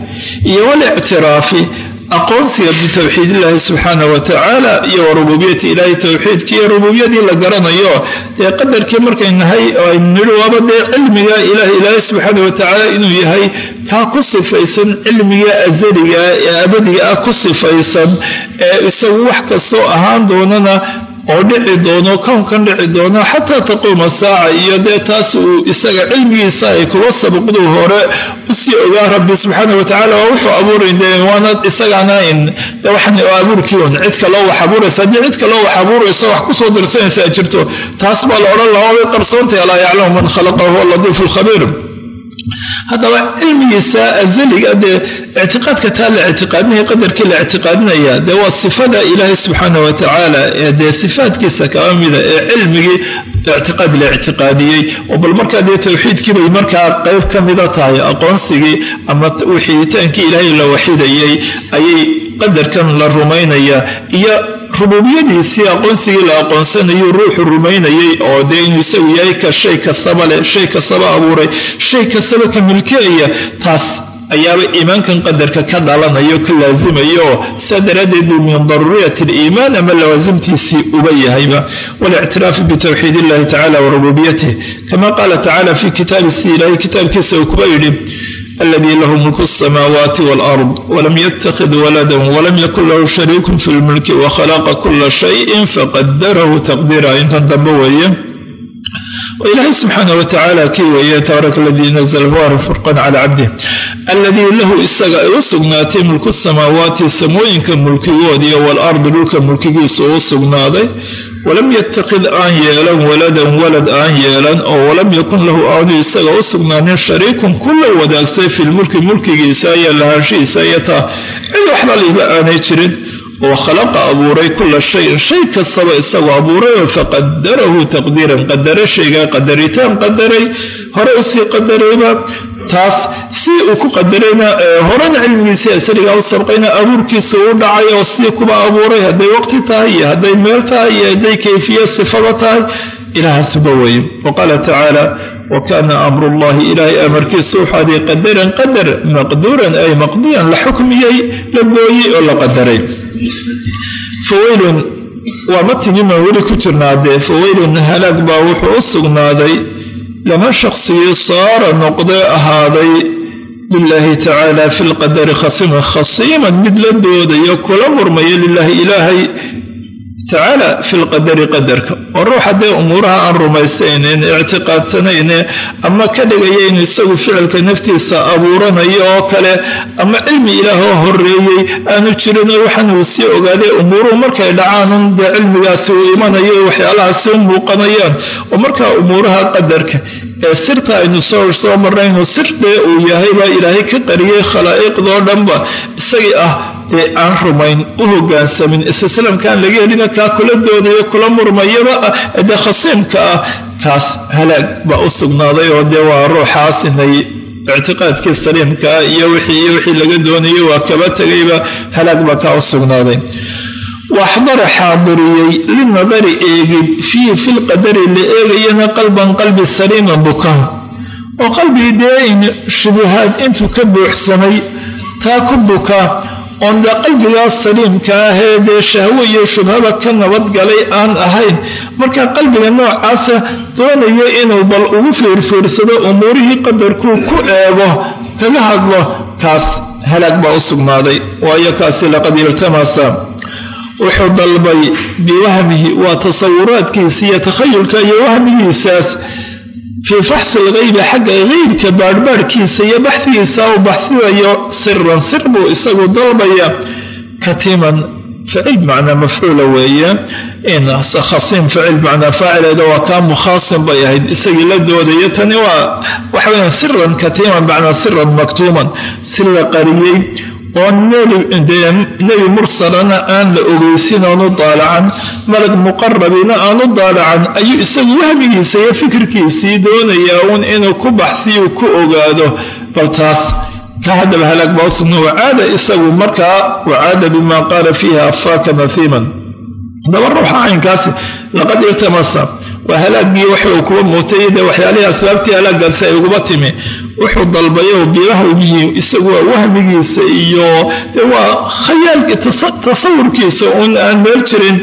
Iyo walictiraafi aqoonsiga bitowxiid illaahi subxaana wa tacaala iyo wa rububiyati ilaahay towxiidkii iyo rububiyadii la garanayo dee qadarkii markay nahay oo aynu nidhi waaba dee cilmiga ilaah ilaahay subxaana wa tacaala inuu yahay kaa ku sifaysan cilmiga azaliga ee abadiga ah ku sifaysan ee isagu wax kastoo ahaan doonana oo dhici doono kownkan dhici doono xataa taquuma saaca iyo dee taas uu isaga cilmigiisa ay kuga sabaqduu hore u sii ogaa rabbi subxaana wa tacala waa wuxuu abuuray dee waana isagaana in waxan abuurkii un cid kaloo wax abuuraysa haddii cid kaloo wax abuurayso wax ku soo dirsanaysaa jirto taas baa la odhan lahaa way qarsoontay alaa yaclamu man khalaqa huwa latiifu lkhabiir haddaba cilmigiisa azaliga dee ictiqaadka taa la ictiqaadinaya qadarkii la ictiqaadinaya dee waa sifada ilaahay subxaana wa tacaala ee dee sifaadkiisa kaba mida ee cilmigii ictiqaad la ictiqaadiyey. Oo bal markaa dee towxiidkii bay markaa qayb ka mida tahay aqoonsigii ama wixitaankii ilaahay la waxidayey ayay qadarkan la rumaynaya iyo rububiyadiisii aqoonsigii la aqoonsanayo ruuxu rumaynayay oo dee inuu isagu yahay ka shay kastaba leh shay kastaba abuuray shay kastaba ka milkeaya taas ayaaba iimaankan qadarka ka dhalanayo ka laasimayo oo saa daraaddeed buu min daruuriyati aliimaan ama lawaasimtiisii uba yahayba. Walictiraafi bitowxiid illahi tacala wa rububiyatih kama qaala tacala fi kitaabi si ilaahay kitaabkiisa uu kuba yidhi aladii lahu mulku asamaawaati walard walam yattakhid waladan walam yakun lahu shariikun fi lmulki wakhalaqa kula shayin faqadarahu taqdiira intan dambe weeye ilaahay subxaana watacaala kii weeye tabaaraka aladii nazla fawar furqan cala cabdih alladii lahu isaga ay u sugnaatay mulku samaawaati samooyinka mulkigoodiiyo waalardi dhulka mulkigiisa uu sugnaaday walam yatakid aan yeelan waladan walad aan yeelan oo walam yakun lahu aanu isaga u sugnaanin shariikun kula wadaagsay filmulki mulkigiisa iyo lahaanshihiisa iyo taa. Cid waxba liiba aanay jirin oo khalaqa abuuray kula shayin. Shay kastaba isagoo abuurayoo faqadarahu taqdiiran qadara shaygaa qadaritaan qadaray hore u sii qadarayba taas si uu ku qadarayna horena cilmigiisii asrigaa u sabqayna abuurkiisa uu dhacay oo sii kuba abuuray hadday waqti tahay iyo hadday meel tahay iyo hadday kayfiya sifada tahay ilahaasuba weye wa qaala tacaala wa kaana amru llahi ilaahay amarkiisu waxaadii qadaran qadar maqduuran ay maqdiyan la xukmiyey la gooyey oo la qadaray faweylun waa matigiimaan weli ku jirnaadee faweylun halaag baa wuxuu u sugnaaday lama shaqsigii saara noqdee ahaaday lilaahi tacaala fi lqadari khasiiman khasiiman mid la doodayo kula murmaya lilaahi ilaahay tacaala fi lqadari qadarka. Oo ruux haddee umuuraha aan rumaysaynen ictiqaadsanayne ama ka dhigaya inuu isagu ficilka naftiisa abuuranayo oo kale ama cilmi ilaahoo horeeyey aanu jirinoo waxaan uu sii ogaaday umuuruhu markay dhacaanun dee cilmigaasi uu imanayo waxyaalahaasi u muuqanayaan. Oo markaa umuuraha qadarka ee sirta aynu soo marnaynu sirdee uu yahay baa ilaahay ka qariyey khalaa'iqdoo dhanba. Isagii ah ee aan rumayn u hogaansamin islaamkaan laga helina kaa kula doodayo kula murmayaba ah dee khasiimka ah kaas halaag baa u sugnaaday oo dee waa ruuxaas inay ictiqaadkii saliimkaa iyo wixii iyo wixii laga doonayay waa kaba tegayba halaag baa kaa u sugnaaday waxdara xaadiriyey linadari eegid fiihi filqadari la eegayana qalban qalbi saliiman bukaan. Oo qalbigii dee in shubuhaad intuu ka buuxsamay taa ku bukaa oon dee qalbigaas saliimka ahee dee shahwo iyo shubhaba ka nabadgalay aan ahayn. Marka qalbiga noocaasa doonayo inuu bal ugu fiirfiirsado umuurihii qadarkuu ku eego kaga hadlo kaas halaag baa u sugnaaday. Waayo kaasi laqad iltamasa wuxuu dalbay biwahmihi waa tasawuraadkiisa iyo takhayulka iyo wahmigiisaas. Fii faxsi lgaybi xagga geybka baadhbaadhkiisa iyo baxdigiisa uu baxsidayo siran sir buu isagu dalbaya katiman ficil macnaa mafcuula weeye. Khasiim ficil macnaa faacileeda waa kaa mukhaasim bay ahayd isagii la doodayo. Tani waa waxa weya siran katiman macnaa siran maktuuman si la qariyey oo nebi mursalana aan la ogeysin oonu daalacan malag muqarabina aanu daalacan ayuu isagu wahmigiisa iyo fikirkiisii doonayaa uun inuu ku baxsiyu ku ogaado. Bal taas ka haddaba halaag baa wacaada isagu markaa wacaada bima qaala fiiha afaaka mahiiman daba ruuxa caynkaasi laqad iltamasa waa halaaggii waxuu kuba muutay dee waxyaalihii asbaabtii halaagaasi ay uguba timi wuxuu dalbayo biwahmihi isagu waa wahmigiisa iyo waa khayaalki tasawurkiisa uun aan meel jirin.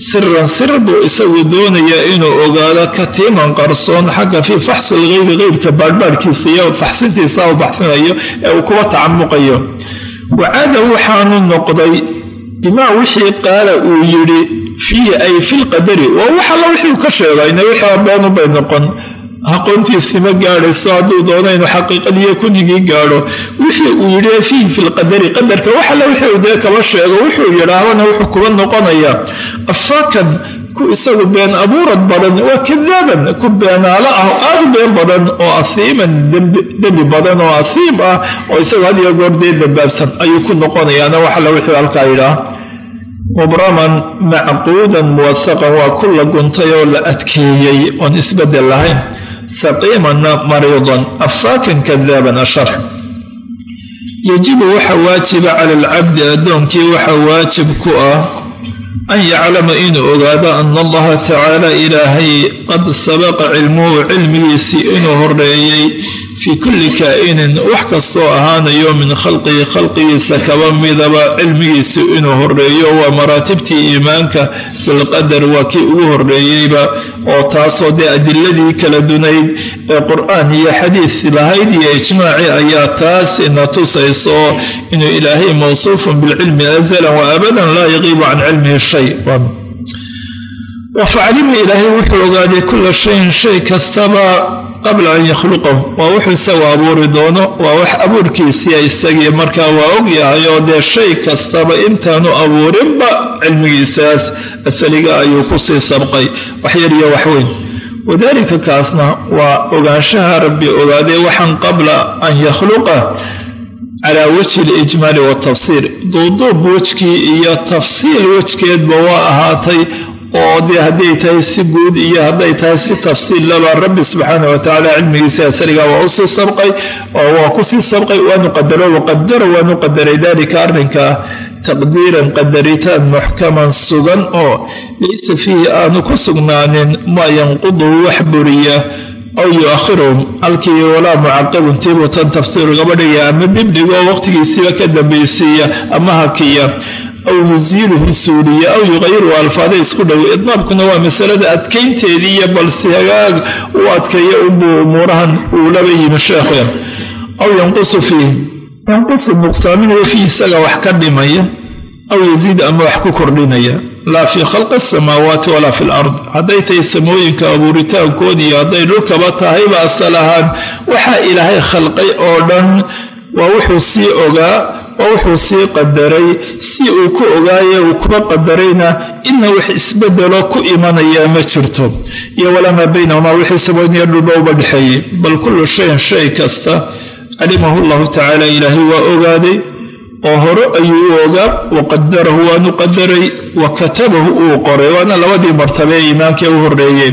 Siran sir buu isagu doonayaa inuu ogaado katiiman qarsoon xagga fii faxsi lgeybi qeybka baadhbaadhkiisa iyo faxsintiisa u baxsinayo ee uu kuba tacamuqayo wacaada waxaanu noqday bimaa wixii qaala uu yidhi fiihi ay filqadari waa wax alla wixii uu ka sheegayna wixii beenu bay noqon aqoontiisii ma gaadhayso hadduu doono inuu xaqiiqadiiyo kunigii gaadho. Wixii uu yidhi fiihi filqadari qadarka wax alla wixii uu dee kaba sheego. Wuxuu yidhaahona wuxuu kuba noqonayaa afaakan ku isagu been abuurad badan waa kadaaban ku beenaalo ah aada u been badan oo ahiiman dembi badan oo ahiim ah oo isagu had iyo goor dee dambaabsan ayuu ku noqonayaana wax alla wixii halkaa yidhaah mubraman macquudan muwasaqan waa ku la guntay oo la adkeeyey oon isbeddel lahayn haqiimanna mariidan afaakan kadaaban asharx yajibu waxa waajiba cala alcabdi addoonkii waxa waajib ku ah an yaclama inuu ogaado ana allaha tacaala ilaahay qad sabaqa cilmuhu cilmigiisii inuu horeeyey fii kulli kaa'inin wax kastoo ahaanayo min khalqihi khalqigiisa kaba midaba cilmigiisu inuu horeeyo waa maraatibtii iimaanka bilqadar waa kii ugu horeeyeyba oo taasoo dee adiladii kala dunayd ee qur'aan iyo xadiid lahayd iyo ijmaaci ayaa taas ina tusayso inuu ilaahay mawsuufun bilcilmi azalan wa laa yaqiibu can cilmihi shay. Wafaclima ilaahay wuxuu ogaaday kula shayin shay kastaba qabla an yakhluqahu. Waa wuxuu isagu abuuri doono waa wax abuurkiisiia isagii markaa waa og yahay oo dee shay kastaba intaanu abuurinba cilmigiisaas asaliga ayuu ku sii sabqay. Wax yar iyo wax weyn. Wadaalika kaasna waa ogaanshaha rabbi ogaadee waxaan qabla an yakhluqa calaa wajhi alijmaali waltafsiir duuduub wejkii iyo tafsiil wejkeedba waa ahaatay oo dee hadday tahay si guud iyo hadday tahay si tafsiil laba rabbi subxaana wa tacaala cilmigiisa asaliga waa u sii sabqay oo waa ku sii sabqay waanu qadaro waqadara waanu qadaray dalika arrinkaa taqdiiran qadaritaan muxkaman sugan oo laysa fiihi aanu ku sugnaanin maa yanquduhu wax buriya aw yuakhiruhum halkii walaa mucaqibun tiibuu tan tafsiiru gaba dhigaya ama dibdhigoo waqtigiisiiba ka dambaysiiya ama hakiya aw yusiiluhu suuliya aw yuqayiruhu alfaada isku dhow idnaabkuna waa masalada adkaynteedii balse hagaag u adkeeya unbuu umuurahan uu laba yimi sheekheen aw yanqusu fiih yanqusu nuqsaaminaya fiih isaga wax ka dhimaya aw yaziid ama wax ku kordhinaya laa fii khalqi asamaawaati walaa fi lard hadday tahay samooyinka abuuritaankood iyo hadday dhulkaba tahayba asal ahaan waxaa ilaahay khalqay oo dhan waa wuxuu sii ogaa waa wuxuu sii qadaray si uu ku ogaaye uu kuba qadarayna ina wax isbedelo ku imanaya ma jirto iyo walamaa baynahumaa wixii samooyniyo dhulba uba dhexeeyey bal kullu shayin shay kasta calimahu llahu tacaala ilaahay waa ogaaday oo hore ayuu u ogaa wa qadarahu waanu qadaray wa katabahu uu qoray waana labadii martabe ee iimaankee u horreeyey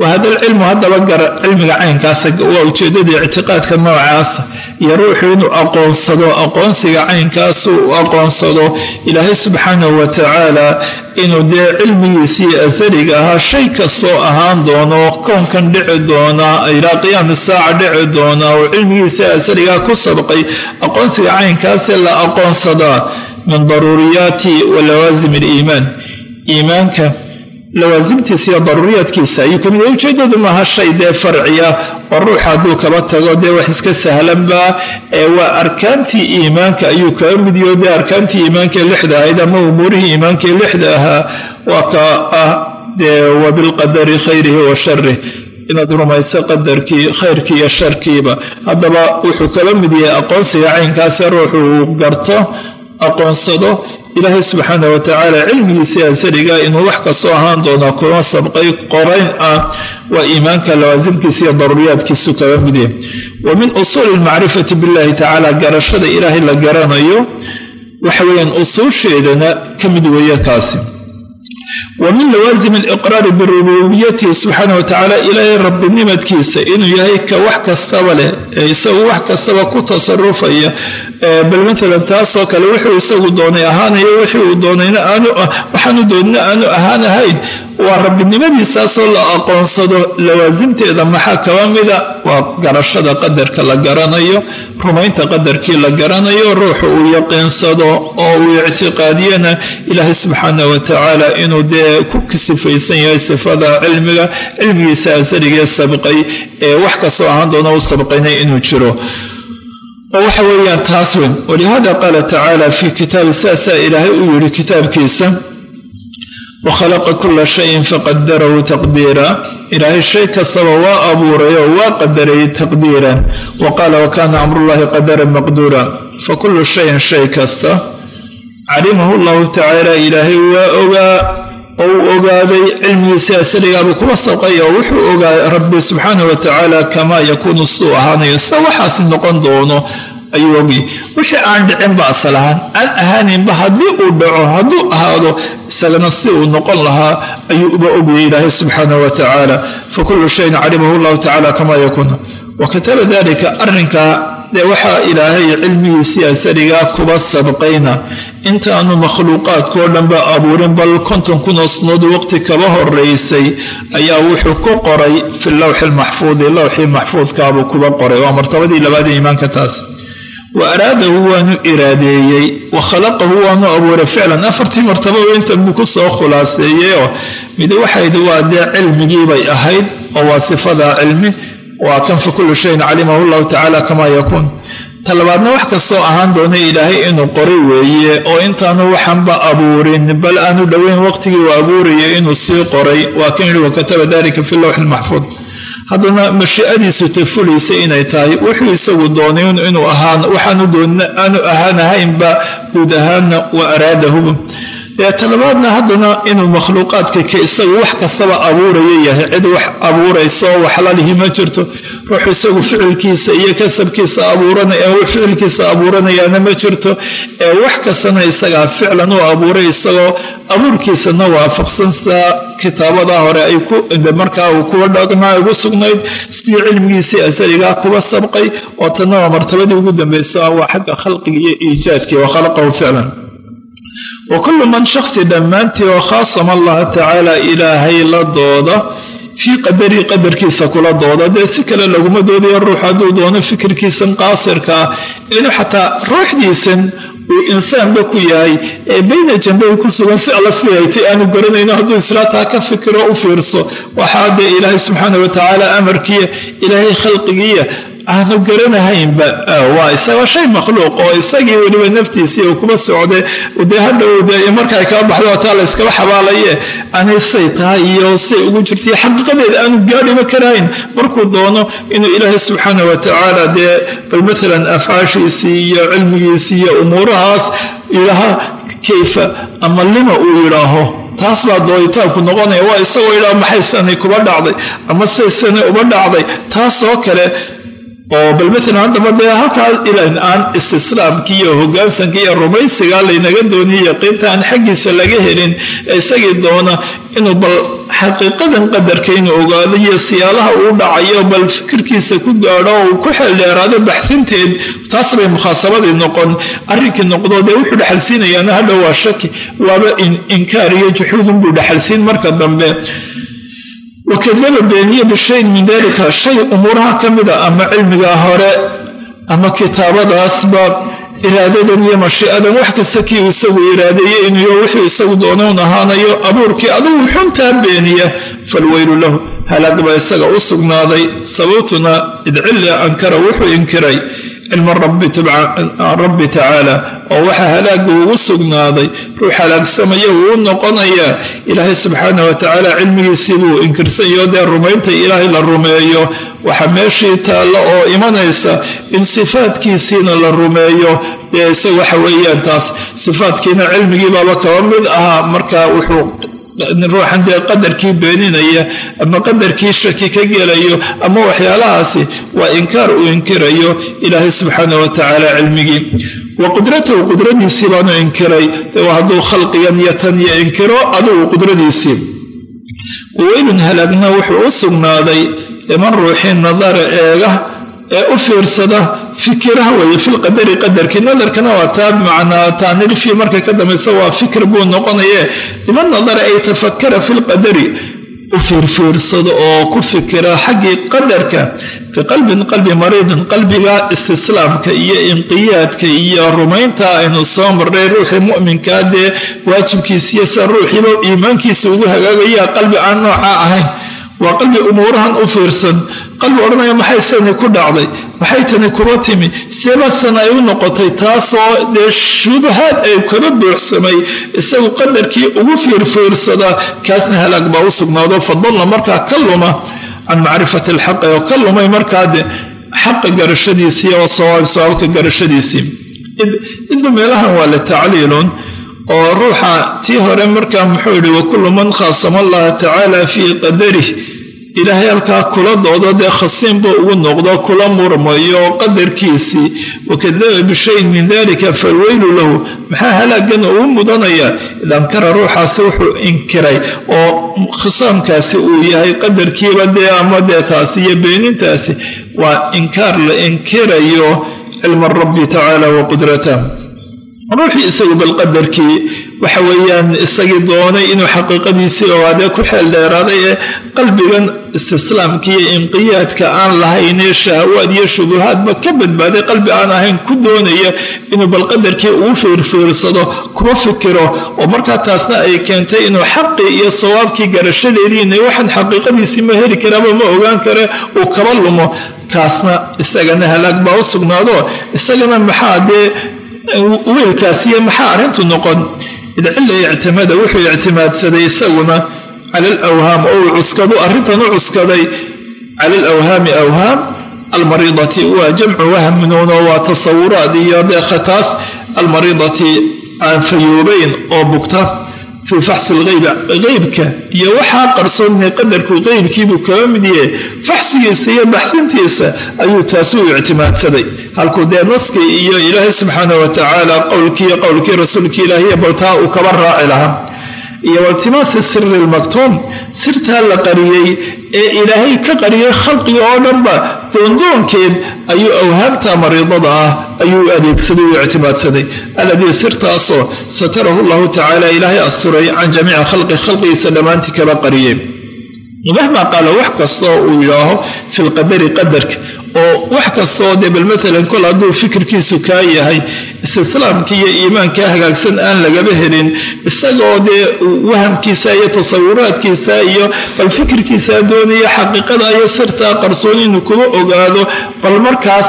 wa hada alcilmu haddaba gara cilmiga caynkaasa waa ujeeddadii ictiqaadka noocaasa iyo ruuxu inuu aqoonsado aqoonsiga caynkaasu u aqoonsado ilaahay subxaanahu wa tacaala inuu dee cilmigiisii asaliga ahaa shay kastoo ahaan doono kownkan dhici doonaa ilaa qiyaami saaca dhici doonaa oo cilmigiisa asaligaa ku sabqay aqoonsiga caynkaasee la aqoonsadaa min daruuriyaati wa lawaasim aliimaan. Iimaanka lawaasimtiisa iyo daruuriyaadkiisa ayuu ka mid yahay ujeeddadu maaha shay dee farciya oo ruuxa hadduu kaba tago dee wax iska sahlanba ee waa arkaantii iimaanka ayuu kaga mid yaho dee arkaantii iimaankaee lixda ahayd ama umuurihii iimaankaee lixda ahaa waa ka ah dee wa bilqadari khayrihi wa sharih inaad rumayso qadarkii khayrkii iyo sharkiiba. Haddaba wuxuu kaba mid yahay aqoonsiga caynkaase ruuxu uu garto aqoonsado ilaahay subxaana wa tacaala cilmigiisii asaliga inuu wax kastoo ahaan doona kuma sabqay qorayn ah waa iimaanka lawaasimkiisa iyo daruuriyaadkiisu kaga mid yahay. Wa min usuuli almacrifati billahi tacaala garashada ilaahay la garanayo waxa weeyaan usuusheedana ka mid weeye kaasi. Wa min lawaasim aliqraari birububiyatihi subxaana wa tacaala ilaahay rabbinimadkiisa inuu yahay ka wax kastaba leh ee isagu wax kastaba ku tasarufaya bal matalan taasoo kale wuxuu isagu doonay ahaanayo wixii uu doonayna waxaanu doonina aanu ahaan ahayn. Waa rabbinimadiisaasoo la aqoonsado lawaasimteeda maxaa kaba mida waa garashada qadarka la garanayo rumaynta qadarkii la garanayo ruuxu uu yaqiinsado oo uu ictiqaadiyana ilaahay subxaana wa tacaala inuu dee ku sifaysan yahay sifada cilmiga cilmigiisa asarigee sabqay ee wax kastoo ahaan doona u sabqaynay inuu jiro waxa weeyaan taas weyn. Walihada qaala tacaala fii kitaabi saasaa ilaahay u yidhi kitaabkiisa wakhalaqa kula shayin faqadarahu taqdiira ilaahay shay kastaba waa abuuray oo waa qadarayay taqdiiran. Wa qaala wa kaana amrullahi qadaran maqduura. Fakullu shayin shay kasta calimahu llahu tacaala ilaahay waa ogaa oo uu ogaaday cilmigiisa asaligaabuu kuba sabqay oo wuxuu ogaa rabbi subxaana wa tacaala kamaa yakuunu suu ahaanayo sida waxaasi noqon doono? Ayuu ogayay wixii aan dhicinba asal ahaan aan ahaaninba haddii uu dhaco hadduu ahaado isagana si uu noqon lahaa ayuu uba ogayay ilaahay subxaana wa tacaala. Fakullu shayin calimahu llahu tacala kamaa yakuunu. Wa kataba dalika arrinkaa dee waxaa ilaahay cilmigiisii asarigaa kuba sabqayna intaanu makhluuqaadkao dhanba abuurin bal konton kunoo sanood waqti kaba horeysay ayaa wuxuu ku qoray fi lawxi lmaxfuudi lawxii maxfuudkaabuu kuba qoray. Waa martabadii labaad ee iimaanka taas. Wa araadahu waanu iraadeeyey wa khalaqahu waanu abuuray ficlan. Afartii martababa intan buu ku soo khulaaseeyeyoo mid waxayd waa dee cilmigii bay ahayd oo waa sifadaa cilmi. Waa kan fi kulli shayin calimahu llahu tacala kamaa yakuun ta labaadna wax kastoo ahaan doona ilaahay inuu qoray weeye oo intaanu waxanba abuurin bal aanu dhoweyn waqtigii uu abuurayay inuu sii qoray. Waa kan yihi wakataba dalika fi lawxi lmaxfuud haddana mashiicadiisu tafulaysa inay tahay wuxuu isagu doonay inuu aanu ahaan ahaynba guud ahaanna wa araadahuba dee talabaadna haddana inuu makhluuqaadka ka isagu wax kastaba abuuraya yahay cid wax abuuraysa oo waxlalihi ma jirto ruux isagu ficilkiisa iyo kasabkiisa ficilkiisa abuuranayaana ma jirto ee wax kastana isagaa ficlan u abuuray isagoo abuurkiisana waafaqsan saa kitaabada hore ay markaa uu kuwa dhaqmaa ugu sugnayd sidii cilmigiisii asaligaa kuba sabqay oo tanna martabadii ugu dambaysa waa xagga khalqiga iyo iijaadkii wa khalaqahu ficlan wa kullu man shaksi dhammaantii oo khaasama allaha tacaala ilaahay la dooda fii qadarii qadarkiisa kula dooda. Dee si kale laguma doodayo ruux hadduu doono fikirkiisan qaasirkaa inuu xataa ruuxdiisan uu insaanba ku yahay. Ee bayna jambahi ku sugan si alla siaytay aanu garanayno hadduu israataa ka fikiro u fiirso. Waxaa dee ilaahay subxaana wa tacaala amarkiiya ilaahay khalqigiiya aanu garanahaynba waa isaga shay makhluuq oo isagii weliba naftiisii uu kuba socday dee hadhow de markaa kala baxdo taa la yskaba xabaalaye. Aanay say tahay iyo say ugu jirtay xaqiiqadeeda aanu gaadhiba karahayn markuu doono inuu ilaahay subxaana wa tacaala dee bal maalan afcaashiisii iyo cilmigiisii iyo umuurahaas yidhaaha kayfa ama lima uu yidhaaho. Taas baa dooditaanku noqonaya waa isagoo yidhaha maxaysanay kuba dhacday? Ama saysanay uba dhacday. Taasoo kale oo bal maalan haddaba dee halkaa ilan aan istislaamkii iyo hogaansanka iyo rumaysigaa laynaga dooniyo yaqiinta aan xaggiisa laga helin isagii doona inuu bal xaqiiqadan qadarka inuu ogaado iyo siyaalaha uu dhacayo bal fikirkiisa ku gaadho oo uu ku xeeldheeraado baxsinteed taas bay mukhaasabadii noqon. Arrinkii noqdo dee wuxuu dhexalsiinayaana hadhow waa shaki waaba inkaar iyo juxuudun buu dhexalsiin marka dambe wakadaba beeniye bishayin min dalika shay umuuraha ka mida ama cilmiga hore ama kitaabadaasba iraadadan iyo mashii'adan wax kasta kii isagu iraadeeyey inuyo wuxuu isagu doonown ahaanayo abuurkii adugu xuntaa beeniya? Falweylu lahu halaag baa isaga u sugnaaday sababtuna idcilli ankara wuxuu inkiray cilma rabbi tacaala oo waxaa halaaga ugu sugnaaday ruux halaagsamaya wuu noqonayaa. Ilaahay subxaana wa tacaala cilmigiisii buu inkirsanyayo dee rumaynta ilaahay la rumeeyo. Waxa meeshii taallo oo imanaysa in sifaadkiisiina la rumeeyo. Dee isaga waxa weeyaan taas sifaadkiina cilmigiibaaba kaba mid ahaa marka wuxuu ruuxan dee qadarkii beeninaya ama qadarkii shaki ka gelayo ama waxyaalahaasi waa inkaar uu inkirayo ilaahay subxaana wa tacaala cilmigii. Wa qudratahu qudradiisii baanu inkiray. Hadduu khalqigan iyo tan iyo inkiro adugu qudradiisii. Waweylun halaagna wuxuu u sugnaaday liman ruuxii nadara eega ee u fiirsada fikiraha weeye filqadari qadarkii. Nadarkana waa taa bimacnaa taanirifii markay ka dambaysa waa fikir buu noqonaye liman nadara ay tafakara filqadari u fiirfiirsado oo ku fikira xaggii qadarka fi qalbin qalbi mariidin qalbiga istislaamka iyo inqiyaadka iyo rumaynta aynu soo marnay ruuxii mu'minkaa dee waajibkiisiyo sa ruuxiiba iimaankiisa ugu hagaagaya qalbi aan noocaa ahayn. Waa qalbi umuurahan u fiirsan qalbi odhanaya maxay sani ku dhacday? Maxay tani kuba timi? Seebasana ay u noqotay taasoo dee shubahaad ay kaba buuxsamay. Isagu qadarkii ugu fiirfiirsadaa kaasna halaag baa u sugnaado fadalna markaa ka luma. Can macrifati alxaqi oo ka lumay markaa de xaqa garashadiisii oo sawaab sawaabka garashadiisii. Idba meelahan waa la tacliilun oo ruuxa tii hore markaa muxuu yihi wakullu man khaasama allaha tacaala fii qadarih ilaahay halkaa kula doodo dee khasiinba ugu noqdo kula murmayo qadarkiisii wakadaba bishayin min dalika falweylu lahu. Maxaa halaagana uu mudanaya? Idankara ruuxaasi wuxuu inkiray oo khisaamkaasi uu yahay qadarkiiba dee ama dee taasi iyo beenintaasi. Waa inkaar la inkirayo cilma rabbi tacaala wa qudratah ruuxii isagu balqadarkii waxa weeyaan isagii doonay inuu xaqiiqadiisii ogaadee ku xeel dheeraaday ee qalbigan istislaamka iyo inqiyaadka aan lahaynee shahawaad iyo shubuhaadba ka badbaaday qalbi aan ahayn ku doonaya inuu balqadarkii ugu fiirfiirsado kuma fikiro oo markaa taasna ay keentay inuu xaqii iyo sawaabkii garashadeediina waxaan xaqiiqadiisii ma heli karaaba ma ogaan kare uu kaba lumo. Kaasna isagana halaag baa u sugnaado isagana maxaa dee weelkaasiyo maxaa arrintu noqon idcilla ictimada wuxuu ictimaadsaday isaguna cala alawhaam oo uu cuskadu arrintan u cuskaday cala alawhaami awhaam almariidati waa jamcu wahminuuno waa tasawuraad iyo deekhataas almariidati aan fayoobayn oo bugta fii faxsi lgeyb qeybka iyo waxaa qarsoonnay qadarku qeybkiibuu kaba mid yahe faxsigiisa iyo baxsintiisa ayuu taasi u ictimaadsaday halkuu dee naskii iyo ilaahay subxaana wa tacaala qowlkiiyo qowlkii rasuulkii ilaahiya baltaa uu kaba raaci lahaa. Iyo waltimaasi siri lmaktuum sirtaa la qariyey ee ilaahay ka qariyay khalqiga oo dhanba doondoonkeed ayuu awhaamta mariidada ah ayuu adeegsaday u ictimaadsaday alladii sirtaasoo satarahu llahu tacaala ilaahay asturay can jamiici khalqi khalqigiisa dhammaantii kaba qariyey. Mahma qaala wax kastoo uu yidhaaho fi lqadari qadarka oo wax kastoo dee bal maalan kol hadduu fikirkiisu kaa yahay istislaamkii iyo iimaankaa hagaagsan aan lagaba helin isagoo dee wahamkiisa iyo tasawuraadkiisa iyo bal fikirkiisaa doonaya xaqiiqada iyo sirtaa qarsoon inuu kuma ogaado bal markaas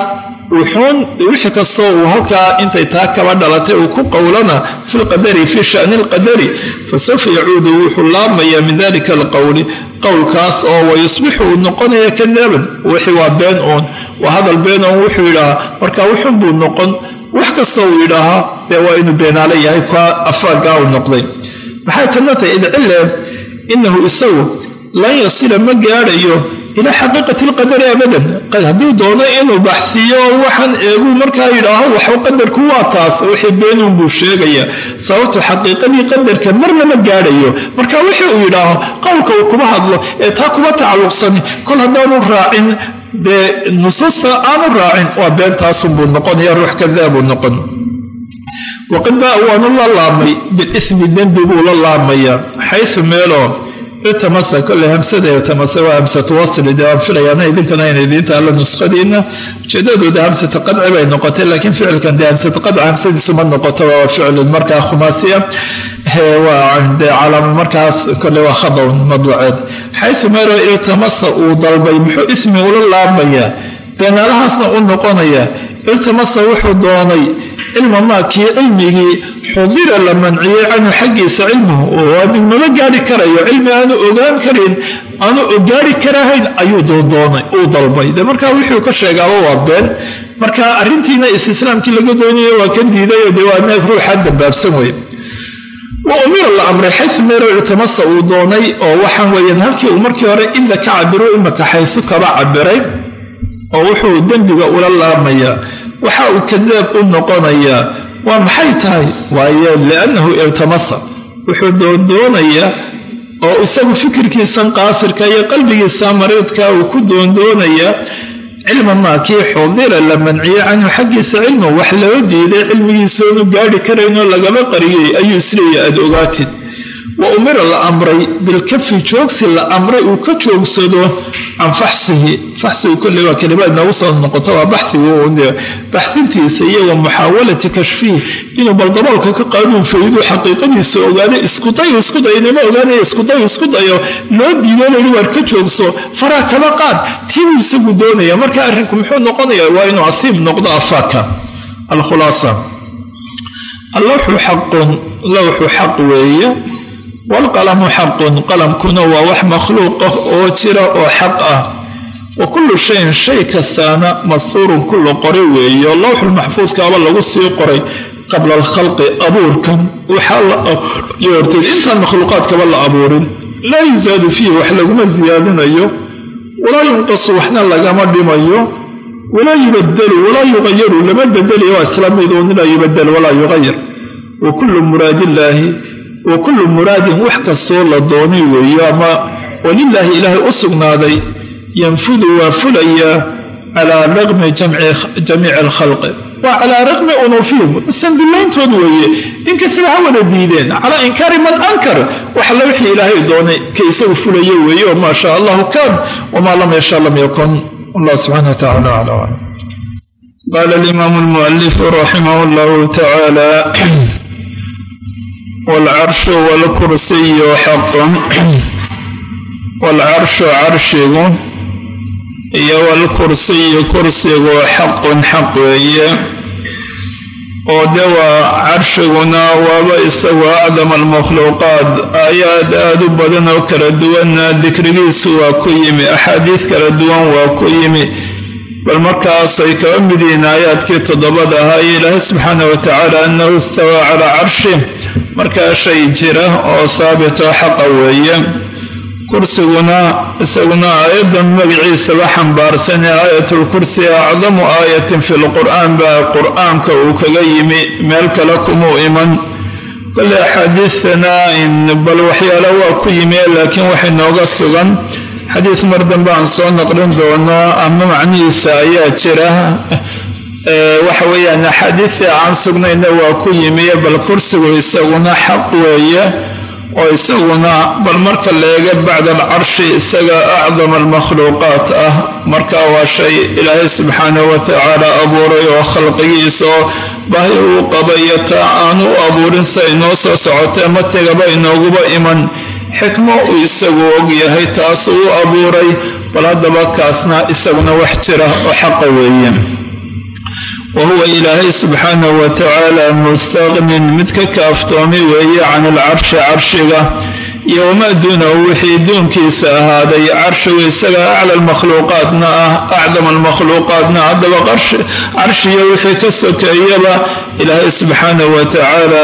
wuxuun wixii kastoo uu halkaa intay taa kaba dhalatay uu ku qowlana fi lqadari fii shani lqadari fasawfa yacuudu wuxuu laabmayaa min dalika alqowli qowlkaas oo wayusbixu uu noqonaya kadaaban wixii waa been uun waa hadal been uun wuxuu yidhaahaa marka wuxun buu noqon wax kastoo uu yidhaahaa dee waa inuu beenaale yahay ka afaagaa uu noqday. Maxay tanna tahay idcileed inahu isagu lan yasila ma gaadhayo ilaa xaqiiqati lqadari abadan. Hadduu doono inuu baxsiiyo waxaan eeguu markaa yidhaaho waxu qadarku waa taas wixii beenuun buu sheegaya. Sababtu xaqiiqadii qadarka marna ma gaadhayo. Marka wixii uu yidhaaho qowlka uu kuma hadlo ee taa kuma tacalluqsani. Kol haddaanu raacin dee nusuusta aanu raacin waa beentaasunbuu noqonaya ruux kadaabuu noqon. Waqad baa waanu la laabmay bilismi dembi buu la laabmayaa xayu meeloo iltamasa kole hamsada iltamasa waa hamsatu wasli dee waan filayaana idinkana ina idiinta alla nuskhadiina ujeedadooda hamsata qadci bay noqotay laakiin ficilkan dee hamsata qadci hamsadiisu ma noqoto waa ficil markaa khumaasiya. Dee calaamo markaas kole waa khadawn madbuceed xayu meelo iltamasa uu dalbay muxuu ismi ula laabmayaa beenaalahaasna u noqonaya. Iltamasa wuxuu doonay cilma maa kii cilmigii xudira la manciyey canhu xaggiisa cilmuhu oo mama gaari karayo cilmi aanu ogaan karin aanu gaari karahayn ayuu doondoonay uu dalbay. De markaa wuxuu ka sheegaaba waa been marka arrintiina istislaamkii laga doonaya waa ka diidayo dee waa neeg ruuxaa dambaabsan wey wa umira la amray xayu meero iltamasa uu doonay oo waxaan weeyaan halkii uu markii hore ila ka cabiro imaka xaysu kaba cabiray oo wuxuu dembiga ula laamayaa waxa uu kadaab u noqonayaa waa maxay tahay? Waayo liannahu iltamasa wuxuu doondoonayaa oo isagu fikirkiisan qaasirka iyo qalbigiisa mariidka uu ku doondoonayaa cilma maa kii xudira la manciyey canhu xaggiisa cilmu wax loo diiday cilmigiisoonu gaadhi karaynoo lagaba qariyey ayuu isleeyahy aad ogaatid wa umira la amray bilkafi joogsi la amray uu ka joogsado can faxsihi faxsigu kolley waa kalimaad noogu soo noqoto waa baxigu baxsintiisa iyo wa muxaawalati kashfihi inuu baldaboolka ka qaaduu fayduu xaqiiqadiisa ogaada iskudayu iskudaynima ogaanaya iskudayu isku dayo loo diido lali waar ka joogso faraa kaba qaad tiibuu isagu doonaya. Marka arrinku muxuu noqonaya waa inuu asiib noqdo afaaka. Alkhulaasa. Allawxu xaqun lawxu xaq weeye waalqalamu xaqun qalamkuna waa wax makhluuqa oo jira oo xaq ah. Wa kullu shayin shay kastaana mastuurun kullu qori weeyo lowxulmaxfuudkaaba lagu sii qoray qabla alkhalqi abuurkan. Waxaa la yoortay intaan makhluuqaadkaba la abuurin. Laa yusaadu fiihi wax laguma siyaadinayo walaa yunqasu waxna lagama dhimayo. Walaa yubadalu walaa yuqayaru lama bedelayo waa isla miduun laa yubadal walaa yuqayar wa kullu muraadillaahi wa kullu muraadin wax kastoo la doonay weeye ama walilaahi ilaahay u sugnaaday yanfudu waa fulayaa calaa raqmi jamiici alkhalqi. Waa calaa raqmi unuufihim sandillayntood weeye. Inkastaba ha wada diideen calaa inkaari man ankar wax la wixii ilaahay doonay ka isagu fulaya weeye oo maa shaa allahu kaan wamaa lam yasha lam yakun. Allah subxaana wa tacala aclam qaala alimaamu almualifu raximah allahu tacaala waalcarshu waalkursiyu xaqun waalcarshu carshigu iyo waalkursiyu kursigu xaqun xaq weeye oo de waa carshiguna waaba isagu acdam almakhluuqaad aayaad aad u badan oo kala duwanna dikrigiisu waa ku yimi axaadiid kala duwan waa ku yimi bal markaasay kaba mid aayaadkii toddobada ahaa iyo ilaahay subxaana wa tacaala annahu istawaa calaa carshi markaa shay jira oo saabito xaqa weeye kursiguna isaguna aayaddan magaciisaba xambaarsanee aayatulkursi acdamu aayatin fi lqur'aan baa qur'aanka uu kaga yimi meel kale kumuu iman kolle axaadiistana bal waxyaala waa ku yimi laakiin waxay nooga sugan xadiis mar dambe aan soo naqlin doono ama macnihiisa ayaa jira. Waxa weeyaan axaadiistii aan sugnayna waa ku yimi bal kursigu isaguna xaq weeye oo isaguna bal marka leega bacda alcarshi isaga acdam almakhluuqaat ah. Marka waa shay ilaahay subxaanahu wa tacaala abuuray oo khalqigiisa oo baahi uu qabayo taa aanu abuurin sa inoo soo socotee matigaba inooguba iman xikmo uu isagu og yahay taasuu u abuuray bal haddaba kaasna isaguna wax jira oo xaqa weeye wa ilaahay subxaanahu wa tacaala mustaqnin mid ka kaaftoomay weeye can alcarshi carshiga iyo wamaa wixii duunkiisa ahaaday carshigu isaga acla almakhluuqaatna ah acdam almakhluuqaatna haddaba carshiyo wixii ka sokeeyaba ilaahay subxaanahu wa tacaala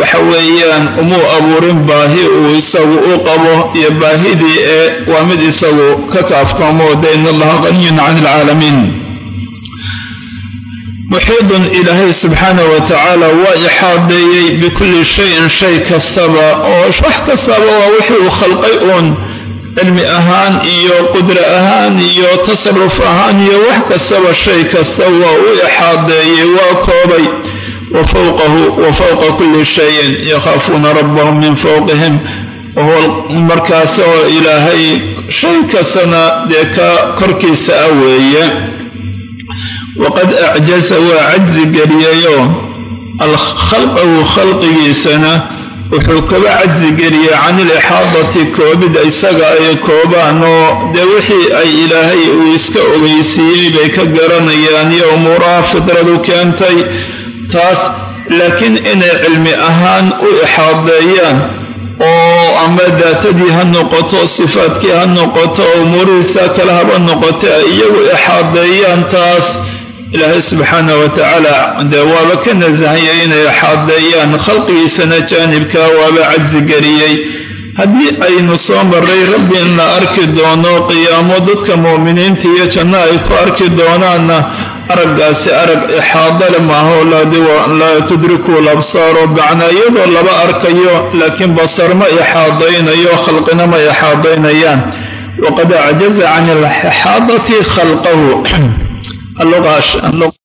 waxa weeyaan umuu abuurin baahi uu isagu u qabo iyo baahidii ee waa mid isagu ka kaaftoomo de in allaha qaniyun can alcaalamiin muxiidun ilaahay subxaana wa tacaala waa ixaadeeyey bikulli shayin shay kastaba oo wax kastaba waa wixii uu khalqay uun cilmi ahaan iyo qudra ahaan iyo tasaruf ahaan iyo wax kastaba shay kasta waa u ixaadeeyey waa koobay wa fawqahu wa fawqa kulli shayin yakhaafuuna rabbahum min fawqihim. Wahuwa markaas oo ilaahay shay kastana dee ka korkiisa ah weeye. Waqad acjaza waa cajzi geliyeyoo khalqahu khalqigiisana. Wuxuu kaba cajzi geliyey can ilixaadati koobid isaga ay koobaan oo dee wixii ay ilaahay uu iska ogeysiiyey bay ka garanayaan iyo umuuraha fidradu keentay taas laakiin inay cilmi ahaan u ixaadeeyaan oo ama daatadii ha noqoto sifaadkii ha noqoto umuurihiisa kale haba noqote ay iyagu ixaadeeyaan taas ilaahay subxaana wa tacaala dee waaba ka nasahayay inay xaadeeyaan khalqigiisana jaanibka waaba cajsi geliyey haddii aynu soo maray rabbi in la arki doono qiyaamo dadka mu'miniinta iyo janno ay ku arki doonaanna araggaasi arag ixaadale maaho laa tudriku labsaaro. Bacna iyadoo laba arkayo laakiin basar ma ixaadaynayo khalqina ma ixaadaynayaan waqad acjaza can alixaadati khalqahu